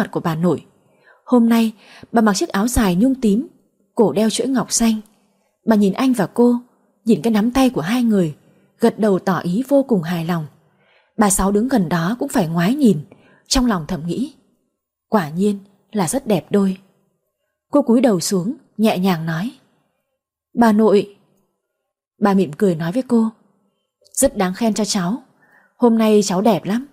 mặt của bà nội. Hôm nay, bà mặc chiếc áo dài nhung tím, cổ đeo chuỗi ngọc xanh. Bà nhìn anh và cô, nhìn cái nắm tay của hai người, gật đầu tỏ ý vô cùng hài lòng. Bà Sáu đứng gần đó cũng phải ngoái nhìn, trong lòng thầm nghĩ. Quả nhiên là rất đẹp đôi. Cô cúi đầu xuống, nhẹ nhàng nói. Bà nội. Bà mỉm cười nói với cô. Rất đáng khen cho cháu. Hôm nay cháu đẹp lắm.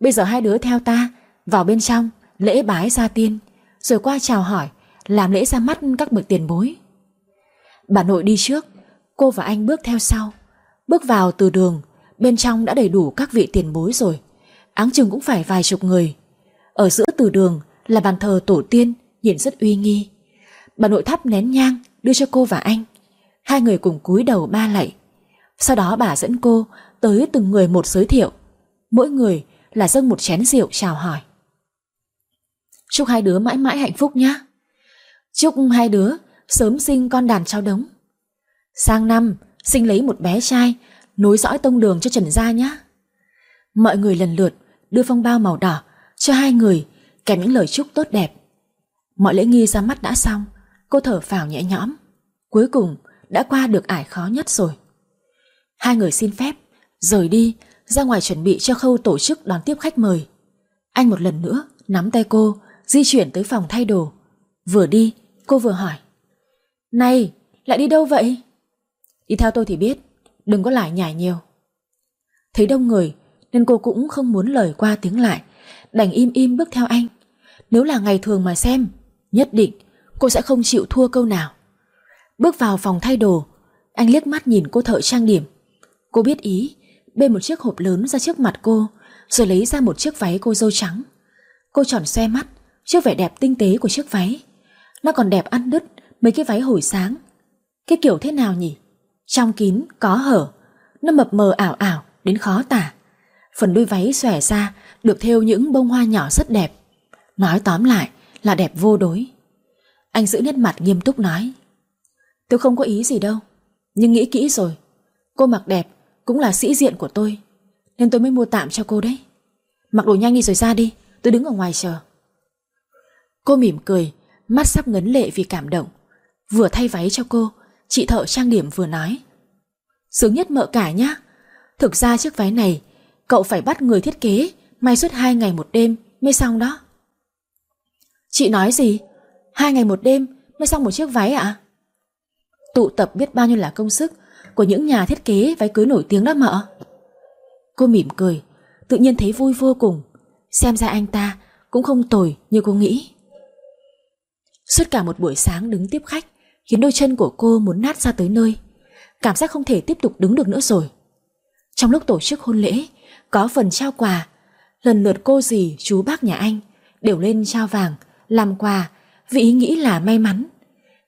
Bây giờ hai đứa theo ta, vào bên trong, lễ bái gia tiên, rồi qua chào hỏi, làm lễ ra mắt các bậc tiền bối. Bà nội đi trước, cô và anh bước theo sau. Bước vào từ đường, bên trong đã đầy đủ các vị tiền bối rồi. Áng chừng cũng phải vài chục người. Ở giữa từ đường là bàn thờ tổ tiên, nhìn rất uy nghi. Bà nội thắp nén nhang đưa cho cô và anh. Hai người cùng cúi đầu ba lạy. Sau đó bà dẫn cô tới từng người một giới thiệu. Mỗi người là dâng một chén rượu chào hỏi. Chúc hai đứa mãi mãi hạnh phúc nhé. Chúc hai đứa sớm sinh con đàn cháu đống. Sang năm sinh lấy một bé trai nối dõi tông đường cho Trần Gia nhé. Mọi người lần lượt đưa phong bao màu đỏ cho hai người kèm những lời chúc tốt đẹp. Mọi lễ nghi ra mắt đã xong, cô thở phào nhẹ nhõm. Cuối cùng đã qua được ải khó nhất rồi. Hai người xin phép, rời đi, ra ngoài chuẩn bị cho khâu tổ chức đón tiếp khách mời. Anh một lần nữa nắm tay cô, di chuyển tới phòng thay đồ. Vừa đi, cô vừa hỏi. Này, lại đi đâu vậy? Đi theo tôi thì biết, đừng có lại nhảy nhiều. Thấy đông người, nên cô cũng không muốn lời qua tiếng lại, đành im im bước theo anh. Nếu là ngày thường mà xem, nhất định cô sẽ không chịu thua câu nào. Bước vào phòng thay đồ, anh liếc mắt nhìn cô thợ trang điểm. Cô biết ý, bê một chiếc hộp lớn ra trước mặt cô, rồi lấy ra một chiếc váy cô dâu trắng. Cô tròn xoe mắt trước vẻ đẹp tinh tế của chiếc váy. Nó còn đẹp ăn đứt mấy cái váy hồi sáng. Cái kiểu thế nào nhỉ? Trong kín, có hở, nó mập mờ ảo ảo đến khó tả. Phần đuôi váy xòe ra được thêu những bông hoa nhỏ rất đẹp. Nói tóm lại là đẹp vô đối. Anh giữ nét mặt nghiêm túc nói. Tôi không có ý gì đâu, nhưng nghĩ kỹ rồi. Cô mặc đẹp cũng là sĩ diện của tôi, nên tôi mới mua tạm cho cô đấy. Mặc đồ nhanh đi rồi ra đi, tôi đứng ở ngoài chờ. Cô mỉm cười, mắt sắp ngấn lệ vì cảm động. Vừa thay váy cho cô, chị thợ trang điểm vừa nói. Sướng nhất mợ cả nhá. Thực ra chiếc váy này, cậu phải bắt người thiết kế, may suốt hai ngày một đêm mới xong đó. Chị nói gì? Hai ngày một đêm mới xong một chiếc váy ạ? Tụ tập biết bao nhiêu là công sức của những nhà thiết kế váy cưới nổi tiếng đó mợ. Cô mỉm cười, tự nhiên thấy vui vô cùng. Xem ra anh ta cũng không tồi như cô nghĩ. Suốt cả một buổi sáng đứng tiếp khách khiến đôi chân của cô muốn nát ra tới nơi. Cảm giác không thể tiếp tục đứng được nữa rồi. Trong lúc tổ chức hôn lễ, có phần trao quà, lần lượt cô dì, chú bác nhà anh đều lên trao vàng, làm quà vì ý nghĩ là may mắn.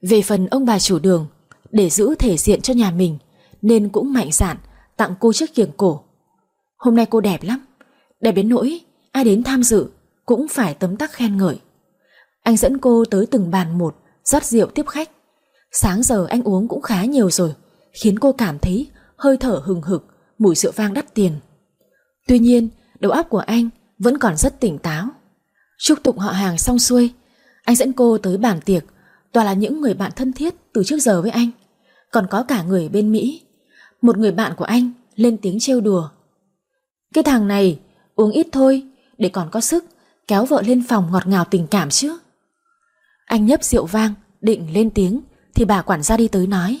Về phần ông bà chủ đường, để giữ thể diện cho nhà mình nên cũng mạnh dạn tặng cô chiếc kiềng cổ. Hôm nay cô đẹp lắm, đẹp đến nỗi ai đến tham dự cũng phải tấm tắc khen ngợi. Anh dẫn cô tới từng bàn một, rót rượu tiếp khách. Sáng giờ anh uống cũng khá nhiều rồi, khiến cô cảm thấy hơi thở hừng hực, mùi rượu vang đắt tiền. Tuy nhiên, đầu óc của anh vẫn còn rất tỉnh táo. Chúc tụng họ hàng xong xuôi, anh dẫn cô tới bàn tiệc, toàn là những người bạn thân thiết từ trước giờ với anh. Còn có cả người bên Mỹ. Một người bạn của anh lên tiếng trêu đùa. Cái thằng này uống ít thôi để còn có sức kéo vợ lên phòng ngọt ngào tình cảm chứ. Anh nhấp rượu vang, định lên tiếng thì bà quản gia đi tới nói.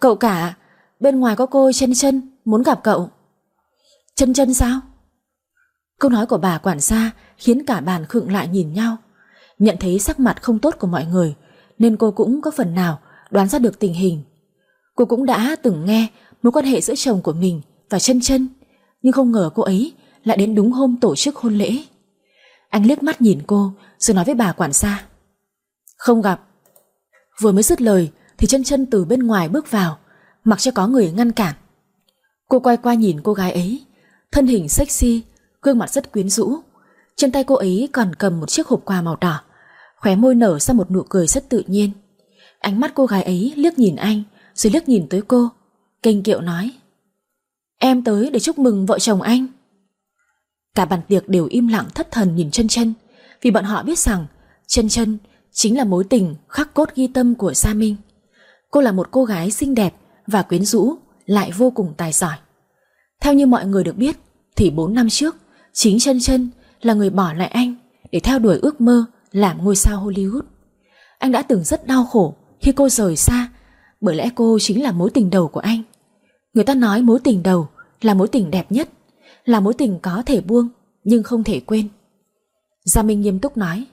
Cậu cả, bên ngoài có cô chân chân muốn gặp cậu. Chân chân sao? Câu nói của bà quản gia khiến cả bàn khựng lại nhìn nhau. Nhận thấy sắc mặt không tốt của mọi người nên cô cũng có phần nào đoán ra được tình hình. Cô cũng đã từng nghe mối quan hệ giữa chồng của mình và chân chân nhưng không ngờ cô ấy lại đến đúng hôm tổ chức hôn lễ. Anh liếc mắt nhìn cô rồi nói với bà quản gia. Không gặp. Vừa mới dứt lời, thì chân chân từ bên ngoài bước vào, mặc cho có người ngăn cản. Cô quay qua nhìn cô gái ấy, thân hình sexy, gương mặt rất quyến rũ trên tay cô ấy còn cầm một chiếc hộp quà màu đỏ, khóe môi nở ra một nụ cười rất tự nhiên. Ánh mắt cô gái ấy liếc nhìn anh, rồi liếc nhìn tới cô. Kênh kiệu nói, Em tới để chúc mừng vợ chồng anh. Cả bàn tiệc đều im lặng thất thần nhìn chân chân. Vì bọn họ biết rằng chân chân chính là mối tình khắc cốt ghi tâm của Gia Minh. Cô là một cô gái xinh đẹp và quyến rũ, lại vô cùng tài giỏi. Theo như mọi người được biết, thì 4 năm trước, chính chân chân là người bỏ lại anh để theo đuổi ước mơ làm ngôi sao Hollywood. Anh đã từng rất đau khổ khi cô rời xa, bởi lẽ cô chính là mối tình đầu của anh. Người ta nói mối tình đầu là mối tình đẹp nhất, là mối tình có thể buông nhưng không thể quên. Gia Minh nghiêm túc nói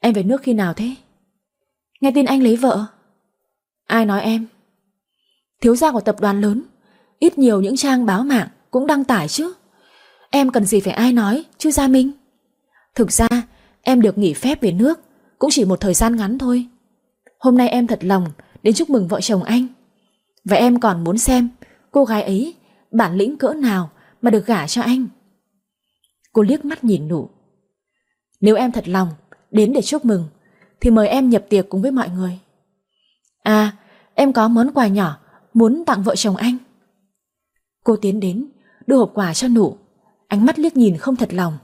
Em về nước khi nào thế? Nghe tin anh lấy vợ. Ai nói em? Thiếu gia của tập đoàn lớn. Ít nhiều những trang báo mạng cũng đăng tải chứ. Em cần gì phải ai nói chứ Gia Minh? Thực ra, em được nghỉ phép về nước Cũng chỉ một thời gian ngắn thôi. Hôm nay em thật lòng đến chúc mừng vợ chồng anh. Và em còn muốn xem Cô gái ấy bản lĩnh cỡ nào Mà được gả cho anh. Cô liếc mắt nhìn nụ. Nếu em thật lòng đến để chúc mừng, Thì mời em nhập tiệc cùng với mọi người. À em có món quà nhỏ Muốn tặng vợ chồng anh. Cô tiến đến, Đưa hộp quà cho nụ. Ánh mắt liếc nhìn không thật lòng.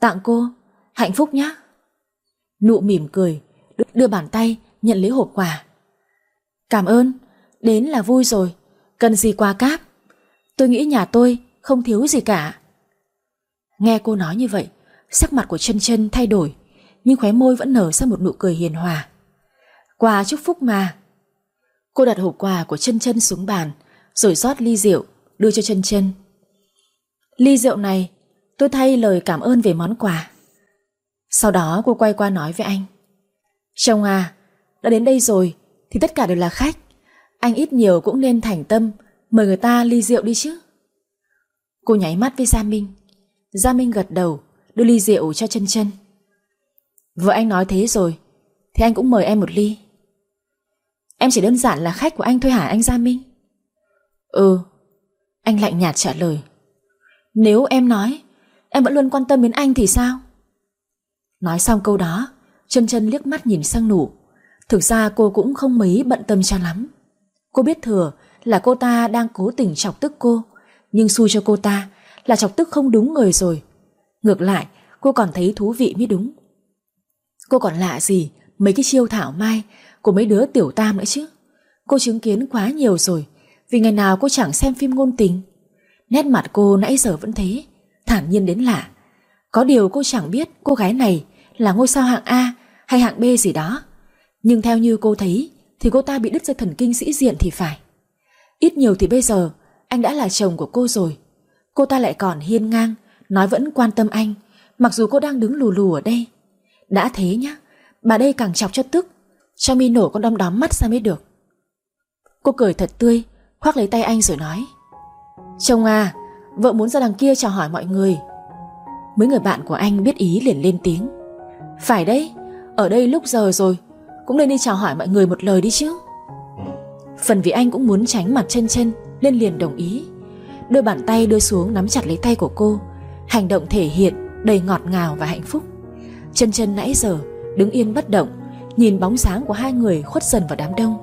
Tặng cô, Hạnh phúc nhé Nụ mỉm cười Đưa bàn tay nhận lấy hộp quà. Cảm ơn, Đến là vui rồi, Cần gì quà cáp? Tôi nghĩ nhà tôi không thiếu gì cả. Nghe cô nói như vậy, Sắc mặt của chân chân thay đổi. Nhưng khóe môi vẫn nở ra một nụ cười hiền hòa. Quà chúc phúc mà. Cô đặt hộp quà của chân chân xuống bàn, Rồi rót ly rượu, Đưa cho chân chân. Ly rượu này, tôi thay lời cảm ơn về món quà. Sau đó cô quay qua nói với anh. Chồng à Đã đến đây rồi, Thì tất cả đều là khách. Anh ít nhiều cũng nên thành tâm, Mời người ta ly rượu đi chứ. Cô nháy mắt với Gia Minh. Gia Minh gật đầu, Đưa ly rượu cho chân chân. Vợ anh nói thế rồi, Thì anh cũng mời em một ly. Em chỉ đơn giản là khách của anh thôi hả anh Gia Minh? Ừ Anh lạnh nhạt trả lời. Nếu em nói, Em vẫn luôn quan tâm đến anh thì sao? Nói xong câu đó, Chân chân liếc mắt nhìn sang nụ. Thực ra cô cũng không mấy bận tâm cho lắm. Cô biết thừa là cô ta đang cố tình chọc tức cô, Nhưng xui cho cô ta là chọc tức không đúng người rồi. Ngược lại, cô còn thấy thú vị mới đúng. Cô còn lạ gì mấy cái chiêu thảo mai của mấy đứa tiểu tam nữa chứ? Cô chứng kiến quá nhiều rồi, Vì ngày nào cô chẳng xem phim ngôn tình. Nét mặt cô nãy giờ vẫn thế, Thản nhiên đến lạ. Có điều cô chẳng biết cô gái này Là ngôi sao hạng A hay hạng B gì đó. Nhưng theo như cô thấy, Thì cô ta bị đứt dây thần kinh sĩ diện thì phải. Ít nhiều thì bây giờ, Anh đã là chồng của cô rồi. Cô ta lại còn hiên ngang, Nói vẫn quan tâm anh, Mặc dù cô đang đứng lù lù ở đây. Đã thế nhá, Bà đây càng chọc cho tức. Cho mi nổ con đom đóm mắt ra mới được. Cô cười thật tươi, Khoác lấy tay anh rồi nói. Chồng à Vợ muốn ra đằng kia chào hỏi mọi người. Mấy người bạn của anh biết ý liền lên tiếng. Phải đấy, Ở đây lúc giờ rồi, Cũng nên đi chào hỏi mọi người một lời đi chứ. Phần vì anh cũng muốn tránh mặt chân chân Nên liền đồng ý. Đưa bàn tay đưa xuống nắm chặt lấy tay của cô, Hành động thể hiện đầy ngọt ngào và hạnh phúc. Chân chân nãy giờ, đứng yên bất động, Nhìn bóng sáng của hai người khuất dần vào đám đông.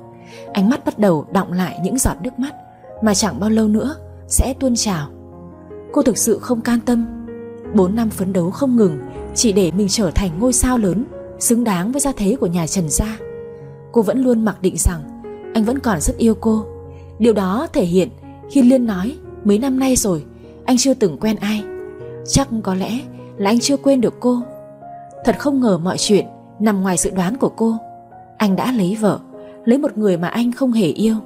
Ánh mắt bắt đầu đọng lại những giọt nước mắt, Mà chẳng bao lâu nữa sẽ tuôn trào. Cô thực sự không can tâm. 4 năm phấn đấu không ngừng, Chỉ để mình trở thành ngôi sao lớn, Xứng đáng với gia thế của nhà Trần Gia. Cô vẫn luôn mặc định rằng, Anh vẫn còn rất yêu cô. Điều đó thể hiện khi Liên nói, Mấy năm nay rồi, Anh chưa từng quen ai. Chắc có lẽ là anh chưa quên được cô. Thật không ngờ mọi chuyện Nằm ngoài dự đoán của cô. Anh đã lấy vợ, Lấy một người mà anh không hề yêu.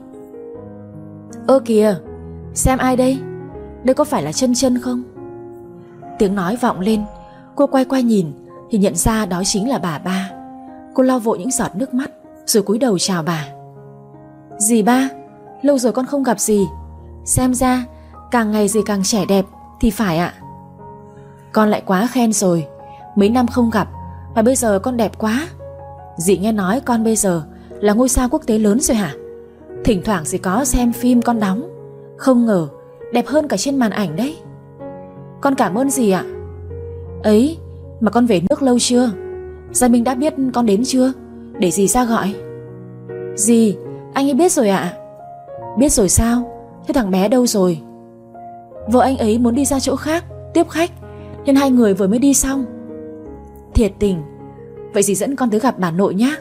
Ơ kìa, Xem ai đây? Đây có phải là chân chân không? Tiếng nói vọng lên, Cô quay qua nhìn Thì nhận ra đó chính là bà ba. Cô lau vội những giọt nước mắt Rồi cúi đầu chào bà. Dì ba, Lâu rồi con không gặp gì Xem ra, càng ngày dì càng trẻ đẹp Thì phải ạ. Con lại quá khen rồi. Mấy năm không gặp, Mà bây giờ con đẹp quá. Dì nghe nói con bây giờ Là ngôi sao quốc tế lớn rồi hả? Thỉnh thoảng dì có xem phim con đóng. Không ngờ, đẹp hơn cả trên màn ảnh đấy. Con cảm ơn dì ạ. Ấy, mà con về nước lâu chưa? Gia Minh đã biết con đến chưa? Để dì ra gọi. Dì, anh ấy biết rồi ạ. Biết rồi sao? Thế thằng bé đâu rồi? Vợ anh ấy muốn đi ra chỗ khác, Tiếp khách, Nên hai người vừa mới đi xong. Thiệt tình. Vậy dì dẫn con tới gặp bà nội nhé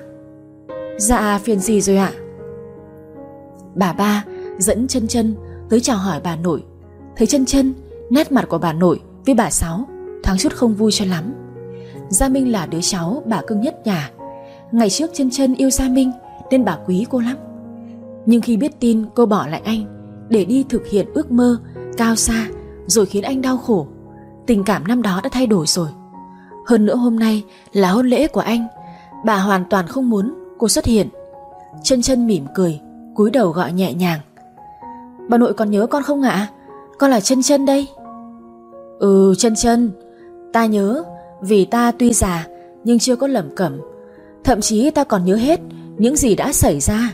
Dạ phiền gì rồi ạ. Bà ba dẫn chân chân tới chào hỏi bà nội. Thấy chân chân, Nét mặt của bà nội với bà Sáu Thoáng chút không vui cho lắm. Gia Minh là đứa cháu bà cưng nhất nhà. Ngày trước chân chân yêu Gia Minh Nên bà quý cô lắm. Nhưng khi biết tin cô bỏ lại anh Để đi thực hiện ước mơ Cao xa Rồi khiến anh đau khổ, Tình cảm năm đó đã thay đổi rồi. Hơn nữa hôm nay là hôn lễ của anh. Bà hoàn toàn không muốn cô xuất hiện. Chân chân mỉm cười, cúi đầu gọi nhẹ nhàng. Bà nội còn nhớ con không ạ? Con là chân chân đây. Ừ chân chân. Ta nhớ, vì ta tuy già Nhưng chưa có lẩm cẩm. Thậm chí ta còn nhớ hết Những gì đã xảy ra.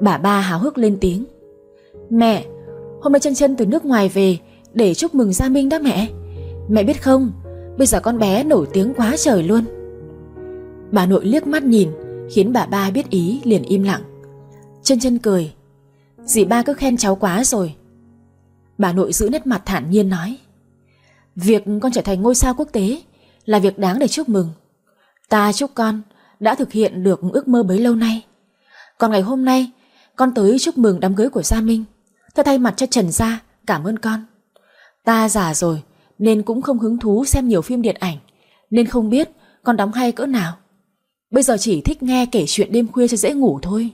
Bà ba háo hức lên tiếng. Mẹ, Hôm nay chân chân từ nước ngoài về Để chúc mừng Gia Minh đó mẹ. Mẹ biết không Bây giờ con bé nổi tiếng quá trời luôn. Bà nội liếc mắt nhìn, Khiến bà ba biết ý, liền im lặng. Chân chân cười. Dì ba cứ khen cháu quá rồi. Bà nội giữ nét mặt thản nhiên nói. Việc con trở thành ngôi sao quốc tế Là việc đáng để chúc mừng. Ta chúc con đã thực hiện được ước mơ bấy lâu nay. Còn ngày hôm nay, Con tới chúc mừng đám cưới của Gia Minh. Ta thay mặt cho Trần Gia, Cảm ơn con. Ta già rồi nên cũng không hứng thú xem nhiều phim điện ảnh, Nên không biết con đóng hay cỡ nào. Bây giờ chỉ thích nghe kể chuyện đêm khuya cho dễ ngủ thôi.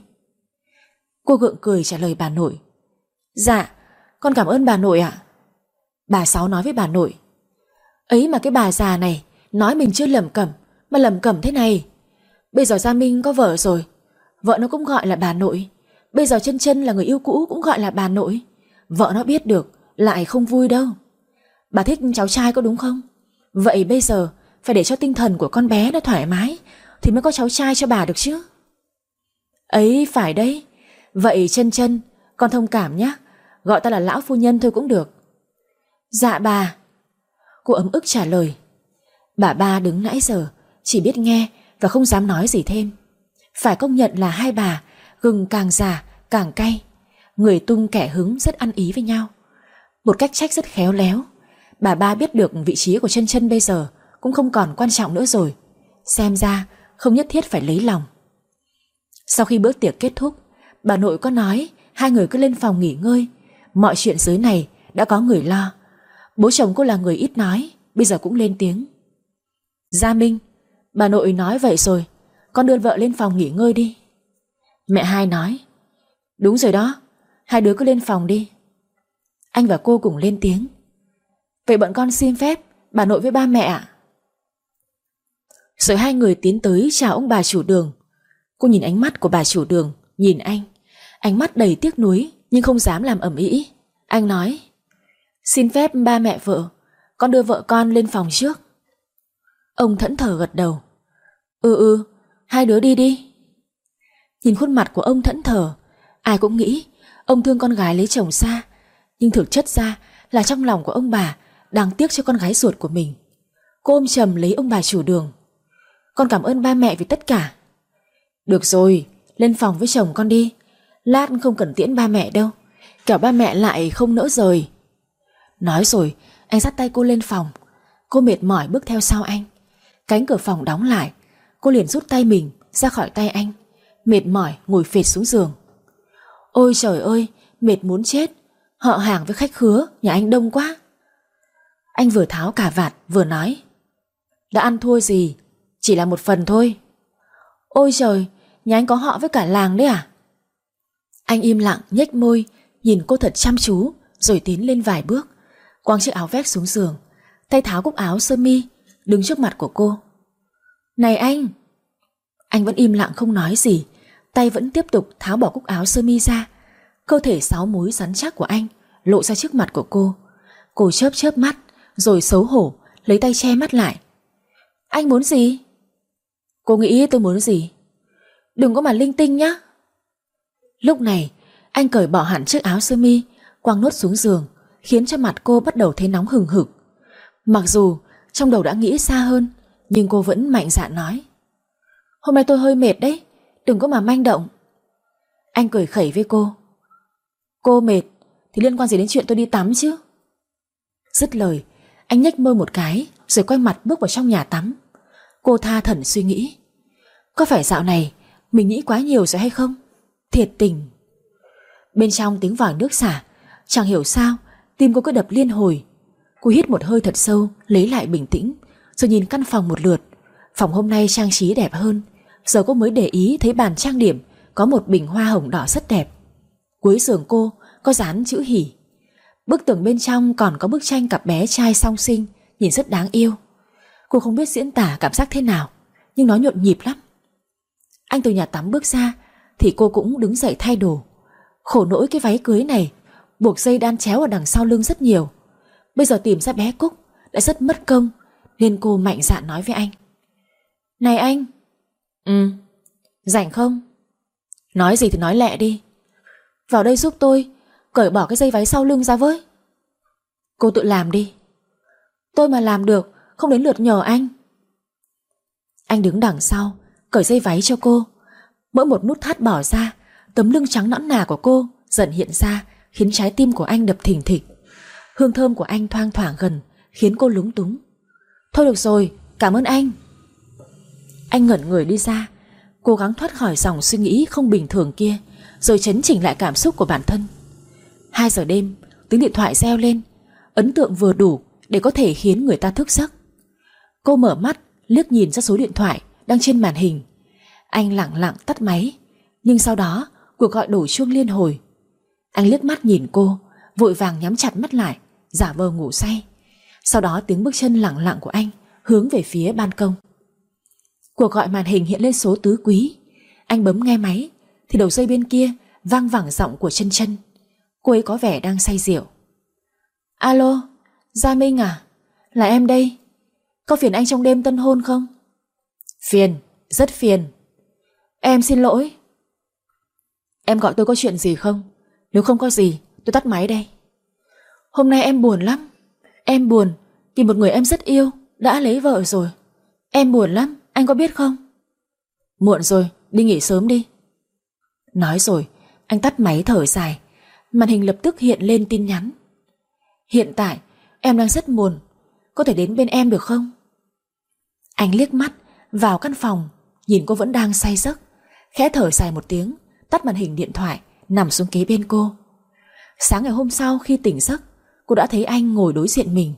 Cô gượng cười trả lời bà nội. Dạ Con cảm ơn bà nội ạ. Bà Sáu nói với bà nội. Ấy mà cái bà già này, Nói mình chưa lầm cẩm, Mà lầm cẩm thế này. Bây giờ Gia Minh có vợ rồi, Vợ nó cũng gọi là bà nội. Bây giờ chân chân là người yêu cũ cũng gọi là bà nội. Vợ nó biết được, Lại không vui đâu. Bà thích cháu trai có đúng không? Vậy bây giờ, phải để cho tinh thần của con bé nó thoải mái, Thì mới có cháu trai cho bà được chứ. Ấy, phải đấy. Vậy chân chân, Con thông cảm nhé Gọi ta là lão phu nhân thôi cũng được. Dạ bà. Cô ấm ức trả lời. Bà ba đứng nãy giờ, Chỉ biết nghe và không dám nói gì thêm. Phải công nhận là hai bà, Gừng càng già, càng cay. Người tung kẻ hứng rất ăn ý với nhau. Một cách trách rất khéo léo. Bà ba biết được vị trí của chân chân bây giờ, Cũng không còn quan trọng nữa rồi. Xem ra, không nhất thiết phải lấy lòng. Sau khi bữa tiệc kết thúc, Bà nội có nói Hai người cứ lên phòng nghỉ ngơi. Mọi chuyện dưới này đã có người lo. Bố chồng cô là người ít nói, Bây giờ cũng lên tiếng. Gia Minh, Bà nội nói vậy rồi, Con đưa vợ lên phòng nghỉ ngơi đi. Mẹ hai nói, Đúng rồi đó, Hai đứa cứ lên phòng đi. Anh và cô cùng lên tiếng. Vậy bọn con xin phép, Bà nội với ba mẹ ạ. Rồi hai người tiến tới chào ông bà chủ đường. Cô nhìn ánh mắt của bà chủ đường, Nhìn anh. Ánh mắt đầy tiếc nuối, Nhưng không dám làm ẩm ý Anh nói, Xin phép ba mẹ vợ, Con đưa vợ con lên phòng trước. Ông thẫn thờ gật đầu. Ừ ừ Hai đứa đi đi. Nhìn khuôn mặt của ông thẫn thờ, Ai cũng nghĩ Ông thương con gái lấy chồng xa, Nhưng thực chất ra là trong lòng của ông bà đang tiếc cho con gái ruột của mình. Cô ôm trầm lấy ông bà chủ đường. Con cảm ơn ba mẹ vì tất cả. Được rồi, Lên phòng với chồng con đi. Lát không cần tiễn ba mẹ đâu. Kẻo ba mẹ lại không nỡ rời. Nói rồi, anh dắt tay cô lên phòng. Cô mệt mỏi bước theo sau anh. Cánh cửa phòng đóng lại. Cô liền rút tay mình ra khỏi tay anh. Mệt mỏi ngồi phệt xuống giường. Ôi trời ơi, Mệt muốn chết. Họ hàng với khách khứa, Nhà anh đông quá. Anh vừa tháo cả vạt, vừa nói. Đã ăn thua gì? Chỉ là một phần thôi. Ôi trời, Nhà anh có họ với cả làng đấy à? Anh im lặng, nhếch môi, Nhìn cô thật chăm chú, Rồi tiến lên vài bước. Quăng chiếc áo vest xuống giường, Tay tháo cúc áo sơ mi, Đứng trước mặt của cô. Này anh! Anh vẫn im lặng không nói gì, Tay vẫn tiếp tục tháo bỏ cúc áo sơ mi ra. Cơ thể sáu múi rắn chắc của anh Lộ ra trước mặt của cô. Cô chớp chớp mắt rồi xấu hổ, lấy tay che mắt lại. Anh muốn gì? Cô nghĩ tôi muốn gì? Đừng có mà linh tinh nhá. Lúc này, anh cởi bỏ hẳn chiếc áo sơ mi, Quăng nốt xuống giường, Khiến cho mặt cô bắt đầu thấy nóng hừng hực. Mặc dù trong đầu đã nghĩ xa hơn, Nhưng cô vẫn mạnh dạn nói. Hôm nay tôi hơi mệt đấy, Đừng có mà manh động. Anh cười khẩy với cô. Cô mệt, thì liên quan gì đến chuyện tôi đi tắm chứ? Dứt lời anh nhếch môi một cái, Rồi quay mặt bước vào trong nhà tắm. Cô tha thần suy nghĩ. Có phải dạo này Mình nghĩ quá nhiều rồi hay không? Thiệt tình. Bên trong tiếng vòi nước xả, Chẳng hiểu sao, Tim cô cứ đập liên hồi. Cô hít một hơi thật sâu, Lấy lại bình tĩnh, Rồi nhìn căn phòng một lượt. Phòng hôm nay trang trí đẹp hơn. Giờ cô mới để ý thấy bàn trang điểm Có một bình hoa hồng đỏ rất đẹp. Cuối giường cô có dán chữ hỉ. Bức tường bên trong còn có bức tranh cặp bé trai song sinh, Nhìn rất đáng yêu. Cô không biết diễn tả cảm giác thế nào, Nhưng nó nhộn nhịp lắm. Anh từ nhà tắm bước ra, Thì cô cũng đứng dậy thay đồ. Khổ nỗi cái váy cưới này, Buộc dây đan chéo ở đằng sau lưng rất nhiều. Bây giờ tìm ra bé Cúc, Đã rất mất công, Nên cô mạnh dạn nói với anh. Này anh! Ừ Rảnh không? Nói gì thì nói lẹ đi. Vào đây giúp tôi Cởi bỏ cái dây váy sau lưng ra với. Cô tự làm đi. Tôi mà làm được Không đến lượt nhờ anh. Anh đứng đằng sau Cởi dây váy cho cô. Mỗi một nút thắt bỏ ra Tấm lưng trắng nõn nà của cô dần hiện ra Khiến trái tim của anh đập thình thịch. Hương thơm của anh thoang thoảng gần Khiến cô lúng túng. Thôi được rồi, cảm ơn anh. Anh ngẩn người đi ra Cố gắng thoát khỏi dòng suy nghĩ không bình thường kia Rồi chấn chỉnh lại cảm xúc của bản thân. 2 giờ đêm, Tiếng điện thoại reo lên. Ấn tượng vừa đủ để có thể khiến người ta thức giấc. Cô mở mắt, liếc nhìn ra số điện thoại Đang trên màn hình. Anh lặng lặng tắt máy, Nhưng sau đó, cuộc gọi đổ chuông liên hồi. Anh liếc mắt nhìn cô, Vội vàng nhắm chặt mắt lại, Giả vờ ngủ say. Sau đó tiếng bước chân lặng lặng của anh Hướng về phía ban công. Cuộc gọi màn hình hiện lên số tứ quý. Anh bấm nghe máy, Thì đầu dây bên kia vang vẳng giọng của chân chân. Cô ấy có vẻ đang say rượu. Alo, Gia Minh à? Là em đây. Có phiền anh trong đêm tân hôn không? Phiền, Rất phiền. Em xin lỗi. Em gọi tôi có chuyện gì không? Nếu không có gì, tôi tắt máy đây. Hôm nay em buồn lắm. Em buồn vì một người em rất yêu Đã lấy vợ rồi. Em buồn lắm, anh có biết không? Muộn rồi, đi nghỉ sớm đi. Nói rồi, Anh tắt máy thở dài. Màn hình lập tức hiện lên tin nhắn. Hiện tại, em đang rất buồn. Có thể đến bên em được không? Anh liếc mắt, Vào căn phòng, Nhìn cô vẫn đang say giấc. Khẽ thở dài một tiếng, Tắt màn hình điện thoại, Nằm xuống kế bên cô. Sáng ngày hôm sau khi tỉnh giấc, Cô đã thấy anh ngồi đối diện mình,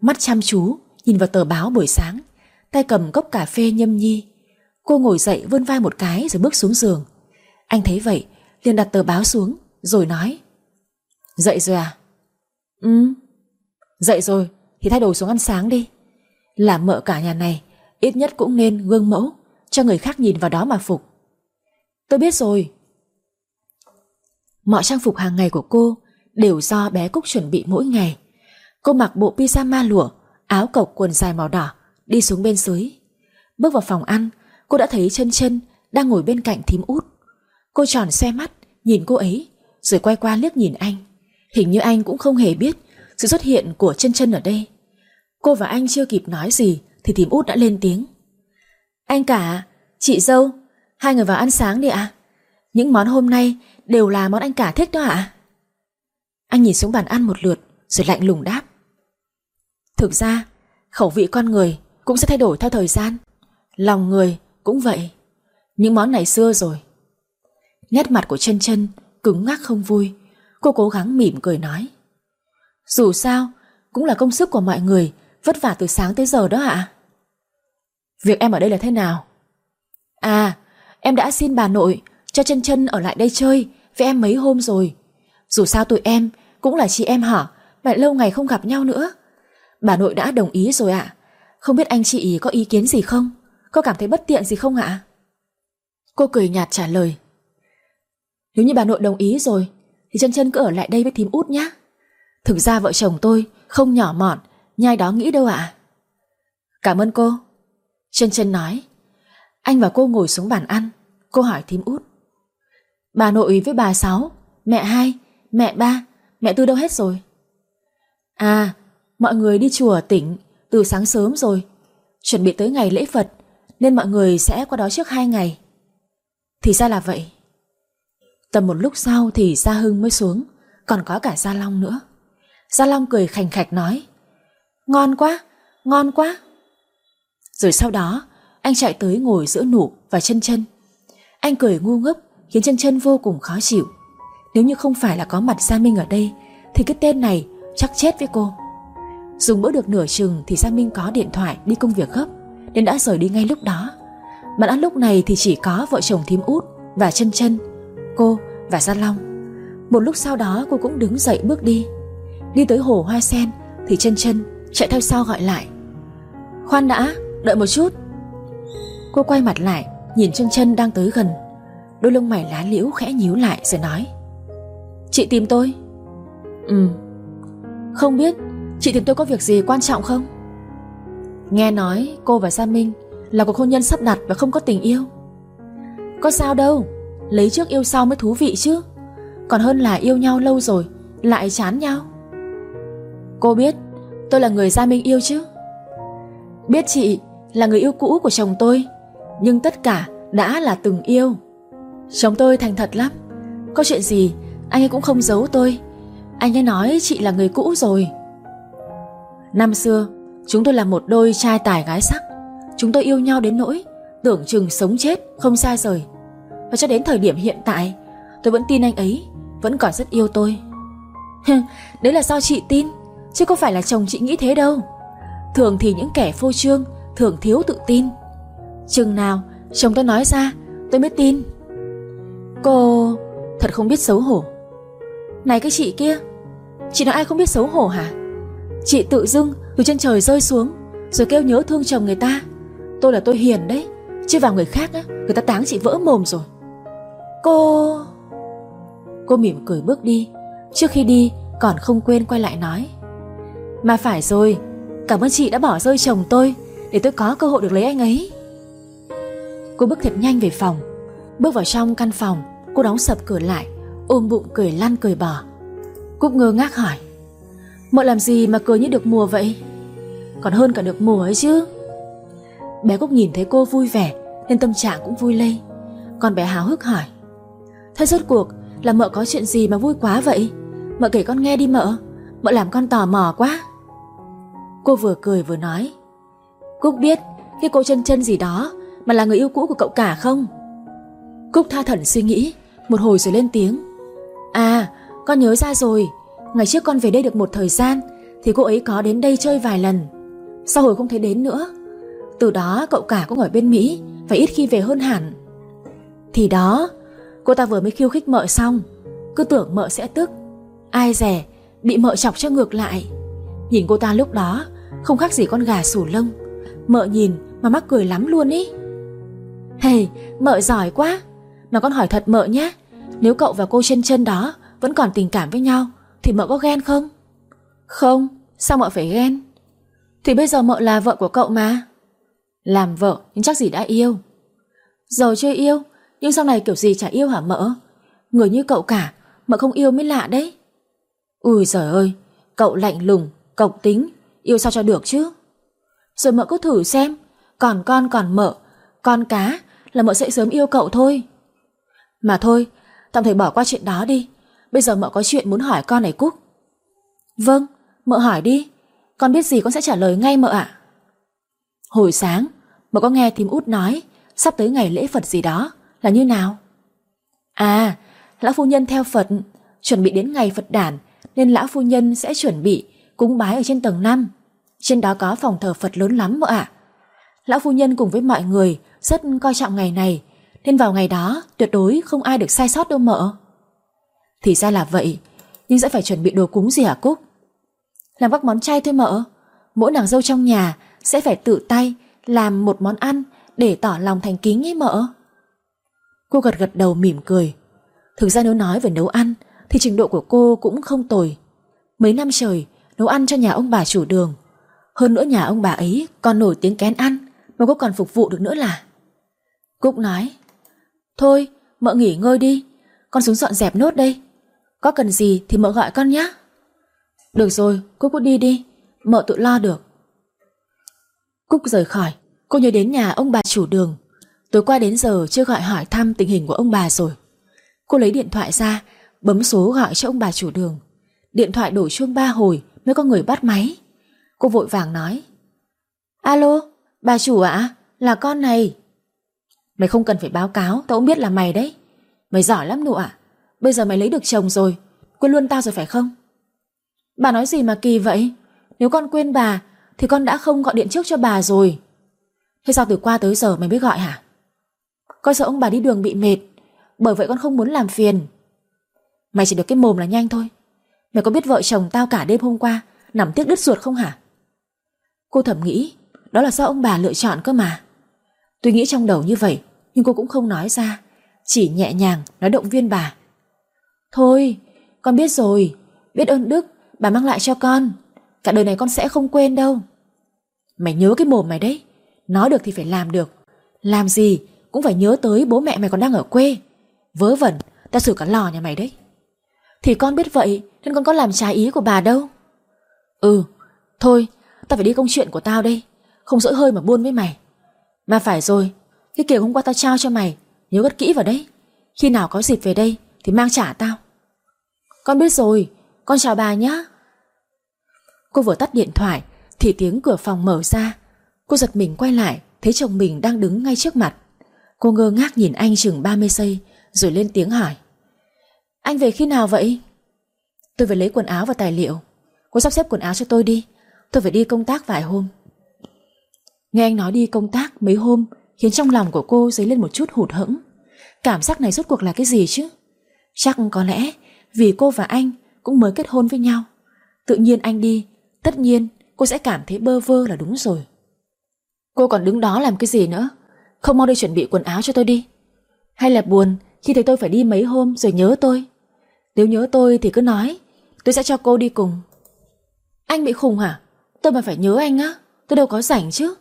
Mắt chăm chú, Nhìn vào tờ báo buổi sáng. Tay cầm cốc cà phê nhâm nhi. Cô ngồi dậy vươn vai một cái rồi bước xuống giường. Anh thấy vậy, liền đặt tờ báo xuống, Rồi nói Dậy rồi à? Ừ. Dậy rồi, thì thay đồ xuống ăn sáng đi. Làm mợ cả nhà này, Ít nhất cũng nên gương mẫu, Cho người khác nhìn vào đó mà phục. Tôi biết rồi. Mọi trang phục hàng ngày của cô Đều do bé Cúc chuẩn bị mỗi ngày. Cô mặc bộ pyjama lụa, Áo cộc quần dài màu đỏ, Đi xuống bên dưới. Bước vào phòng ăn, Cô đã thấy chân chân Đang ngồi bên cạnh thím út. Cô tròn xe mắt, Nhìn cô ấy, Rồi quay qua liếc nhìn anh. Hình như anh cũng không hề biết sự xuất hiện của chân chân ở đây. Cô và anh chưa kịp nói gì thì thím út đã lên tiếng. Anh cả, chị dâu, hai người vào ăn sáng đi ạ. Những món hôm nay đều là món anh cả thích đó ạ. Anh nhìn xuống bàn ăn một lượt rồi lạnh lùng đáp. Thực ra, khẩu vị con người cũng sẽ thay đổi theo thời gian. Lòng người cũng vậy. Những món này xưa rồi. Nét mặt của chân chân cứng ngắc không vui. Cô cố gắng mỉm cười nói. Dù sao, cũng là công sức của mọi người vất vả từ sáng tới giờ đó ạ. Việc em ở đây là thế nào? À, em đã xin bà nội cho chân chân ở lại đây chơi với em mấy hôm rồi. Dù sao tụi em cũng là chị em họ mà lâu ngày không gặp nhau nữa. Bà nội đã đồng ý rồi ạ. Không biết anh chị có ý kiến gì không? Có cảm thấy bất tiện gì không ạ? Cô cười nhạt trả lời. Nếu như bà nội đồng ý rồi thì chân chân cứ ở lại đây với thím út nhé. Thực ra vợ chồng tôi không nhỏ mọn Nhai đó nghĩ đâu ạ. Cảm ơn cô. Chân chân nói. Anh và cô ngồi xuống bàn ăn. Cô hỏi thím út. Bà nội với bà Sáu Mẹ hai, mẹ ba, mẹ tư đâu hết rồi? À Mọi người đi chùa tỉnh Từ sáng sớm rồi. Chuẩn bị tới ngày lễ Phật Nên mọi người sẽ qua đó trước hai ngày. Thì ra là vậy. Tầm một lúc sau thì Gia Hưng mới xuống Còn có cả Gia Long nữa. Gia Long cười khành khạch nói Ngon quá, ngon quá. Rồi sau đó Anh chạy tới ngồi giữa nụ và chân chân. Anh cười ngu ngốc Khiến chân chân vô cùng khó chịu. Nếu như không phải là có mặt Gia Minh ở đây Thì cái tên này chắc chết với cô. Dùng bữa được nửa chừng Thì Gia Minh có điện thoại đi công việc gấp Nên đã rời đi ngay lúc đó. Mà đã lúc này thì chỉ có vợ chồng thím út Và chân chân. Cô và Gia Long. Một lúc sau đó cô cũng đứng dậy bước đi. Đi tới hồ hoa sen Thì chân chân chạy theo sau gọi lại. Khoan đã, đợi một chút. Cô quay mặt lại Nhìn chân chân đang tới gần. Đôi lông mày lá liễu khẽ nhíu lại rồi nói Chị tìm tôi. Ừ. Không biết chị tìm tôi có việc gì quan trọng không? Nghe nói cô và Gia Minh Là cuộc hôn nhân sắp đặt và không có tình yêu. Có sao đâu. Lấy trước yêu sau mới thú vị chứ. Còn hơn là yêu nhau lâu rồi, Lại chán nhau. Cô biết, tôi là người Gia Minh yêu chứ. Biết chị là người yêu cũ của chồng tôi, Nhưng tất cả đã là từng yêu. Chồng tôi thành thật lắm. Có chuyện gì, anh ấy cũng không giấu tôi. Anh ấy nói chị là người cũ rồi. Năm xưa, Chúng tôi là một đôi trai tài gái sắc. Chúng tôi yêu nhau đến nỗi Tưởng chừng sống chết, không xa rời. Và cho đến thời điểm hiện tại, Tôi vẫn tin anh ấy, Vẫn còn rất yêu tôi. Đấy là do chị tin, Chứ không phải là chồng chị nghĩ thế đâu. Thường thì những kẻ phô trương Thường thiếu tự tin. Chừng nào chồng tôi nói ra, Tôi mới tin. Cô thật không biết xấu hổ. Này cái chị kia, Chị nói ai không biết xấu hổ hả? Chị tự dưng từ trên trời rơi xuống, Rồi kêu nhớ thương chồng người ta. Tôi là tôi hiền đấy Chứ vào người khác á, Người ta táng chị vỡ mồm rồi. Cô Cô mỉm cười bước đi. Trước khi đi, còn không quên quay lại nói. Mà phải rồi, Cảm ơn chị đã bỏ rơi chồng tôi, Để tôi có cơ hội được lấy anh ấy. Cô bước thật nhanh về phòng. Bước vào trong căn phòng, Cô đóng sập cửa lại, Ôm bụng cười lăn cười bỏ Cúc ngơ ngác hỏi, Mợ làm gì mà cười như được mùa vậy? Còn hơn cả được mùa ấy chứ. Bé Cúc nhìn thấy cô vui vẻ, Nên tâm trạng cũng vui lây. Con bé háo hức hỏi Thế rốt cuộc, là mợ có chuyện gì mà vui quá vậy? Mợ kể con nghe đi mợ. Mợ làm con tò mò quá. Cô vừa cười vừa nói. Cúc biết cái cô chân chân gì đó Mà là người yêu cũ của cậu cả không? Cúc tha thẩn suy nghĩ, Một hồi rồi lên tiếng. À con nhớ ra rồi. Ngày trước con về đây được một thời gian, Thì cô ấy có đến đây chơi vài lần. Sau hồi không thấy đến nữa? Từ đó cậu cả cũng ở bên Mỹ Và ít khi về hơn hẳn. Thì đó Cô ta vừa mới khiêu khích mợ xong. Cứ tưởng mợ sẽ tức. Ai rẻ Bị mợ chọc cho ngược lại. Nhìn cô ta lúc đó, Không khác gì con gà sủ lông. Mợ nhìn mà mắc cười lắm luôn ý. Hey, mợ giỏi quá. Mà con hỏi thật mợ nhé. Nếu cậu và cô chân chân đó Vẫn còn tình cảm với nhau, Thì mợ có ghen không? Không, sao mợ phải ghen? Thì bây giờ mợ là vợ của cậu mà. Làm vợ nhưng chắc gì đã yêu. Giờ chưa yêu? Nhưng sau này kiểu gì chả yêu hả mợ Người như cậu cả Mợ không yêu mới lạ đấy. Ui giời ơi Cậu lạnh lùng, cộng tính Yêu sao cho được chứ? Rồi mợ cứ thử xem Còn con còn mợ Con cá là mợ sẽ sớm yêu cậu thôi. Mà thôi Tạm thời bỏ qua chuyện đó đi Bây giờ mợ có chuyện muốn hỏi con này Cúc. Vâng, mợ hỏi đi Con biết gì con sẽ trả lời ngay mợ ạ. Hồi sáng Mợ có nghe thím út nói Sắp tới ngày lễ Phật gì đó. Là như nào? À, lão phu nhân theo Phật Chuẩn bị đến ngày Phật đản Nên lão phu nhân sẽ chuẩn bị Cúng bái ở trên tầng 5 Trên đó có phòng thờ Phật lớn lắm mợ ạ. Lão phu nhân cùng với mọi người Rất coi trọng ngày này Nên vào ngày đó tuyệt đối không ai được sai sót đâu mợ. Thì ra là vậy Nhưng sẽ phải chuẩn bị đồ cúng gì hả Cúc? Làm các món chay thôi mợ. Mỗi nàng dâu trong nhà Sẽ phải tự tay làm một món ăn Để tỏ lòng thành kính ấy mợ. Cô gật gật đầu mỉm cười. Thực ra nếu nói về nấu ăn, Thì trình độ của cô cũng không tồi. Mấy năm trời, nấu ăn cho nhà ông bà chủ đường. Hơn nữa nhà ông bà ấy còn nổi tiếng kén ăn, Mà cô còn phục vụ được nữa là. Cúc nói, Thôi, mợ nghỉ ngơi đi. Con xuống dọn dẹp nốt đây. Có cần gì thì mợ gọi con nhé Được rồi, Cúc cứ đi đi. Mợ tự lo được. Cúc rời khỏi. Cô nhớ đến nhà ông bà chủ đường. Tối qua đến giờ chưa gọi hỏi thăm tình hình của ông bà rồi. Cô lấy điện thoại ra, Bấm số gọi cho ông bà chủ đường. Điện thoại đổ chuông ba hồi Mới có người bắt máy. Cô vội vàng nói, Alo, bà chủ ạ, Là con này. Mày không cần phải báo cáo, Tao cũng biết là mày đấy. Mày giỏi lắm nụ ạ. Bây giờ mày lấy được chồng rồi, Quên luôn tao rồi phải không? Bà nói gì mà kỳ vậy? Nếu con quên bà, Thì con đã không gọi điện trước cho bà rồi. Thế sao từ qua tới giờ mày mới gọi hả? Con sợ ông bà đi đường bị mệt, Bởi vậy con không muốn làm phiền. Mày chỉ được cái mồm là nhanh thôi. Mày có biết vợ chồng tao cả đêm hôm qua Nằm tiếc đứt ruột không hả? Cô thầm nghĩ, Đó là do ông bà lựa chọn cơ mà. Tuy nghĩ trong đầu như vậy, Nhưng cô cũng không nói ra, Chỉ nhẹ nhàng nói động viên bà. Thôi, con biết rồi, Biết ơn đức, bà mang lại cho con, Cả đời này con sẽ không quên đâu. Mày nhớ cái mồm mày đấy, Nói được thì phải làm được. Làm gì cũng phải nhớ tới bố mẹ mày còn đang ở quê. Vớ vẩn Ta xử cả lò nhà mày đấy. Thì con biết vậy, Nên con có làm trái ý của bà đâu. Ừ Thôi, Tao phải đi công chuyện của tao đây. Không dỗi hơi mà buôn với mày. Mà phải rồi, Cái kiểu hôm qua tao trao cho mày, Nhớ cất kỹ vào đấy. Khi nào có dịp về đây, Thì mang trả tao. Con biết rồi, Con chào bà nhá. Cô vừa tắt điện thoại, Thì tiếng cửa phòng mở ra. Cô giật mình quay lại, Thấy chồng mình đang đứng ngay trước mặt. Cô ngơ ngác nhìn anh chừng 30 giây, Rồi lên tiếng hỏi. Anh về khi nào vậy? Tôi phải lấy quần áo và tài liệu. Cô sắp xếp quần áo cho tôi đi. Tôi phải đi công tác vài hôm. Nghe anh nói đi công tác mấy hôm, Khiến trong lòng của cô dấy lên một chút hụt hẫng. Cảm giác này rốt cuộc là cái gì chứ? Chắc có lẽ Vì cô và anh cũng mới kết hôn với nhau. Tự nhiên anh đi, Tất nhiên cô sẽ cảm thấy bơ vơ là đúng rồi. Cô còn đứng đó làm cái gì nữa? Không mau đi chuẩn bị quần áo cho tôi đi. Hay là buồn khi thấy tôi phải đi mấy hôm rồi nhớ tôi? Nếu nhớ tôi thì cứ nói, Tôi sẽ cho cô đi cùng. Anh bị khùng hả? Tôi mà phải nhớ anh á, Tôi đâu có rảnh chứ.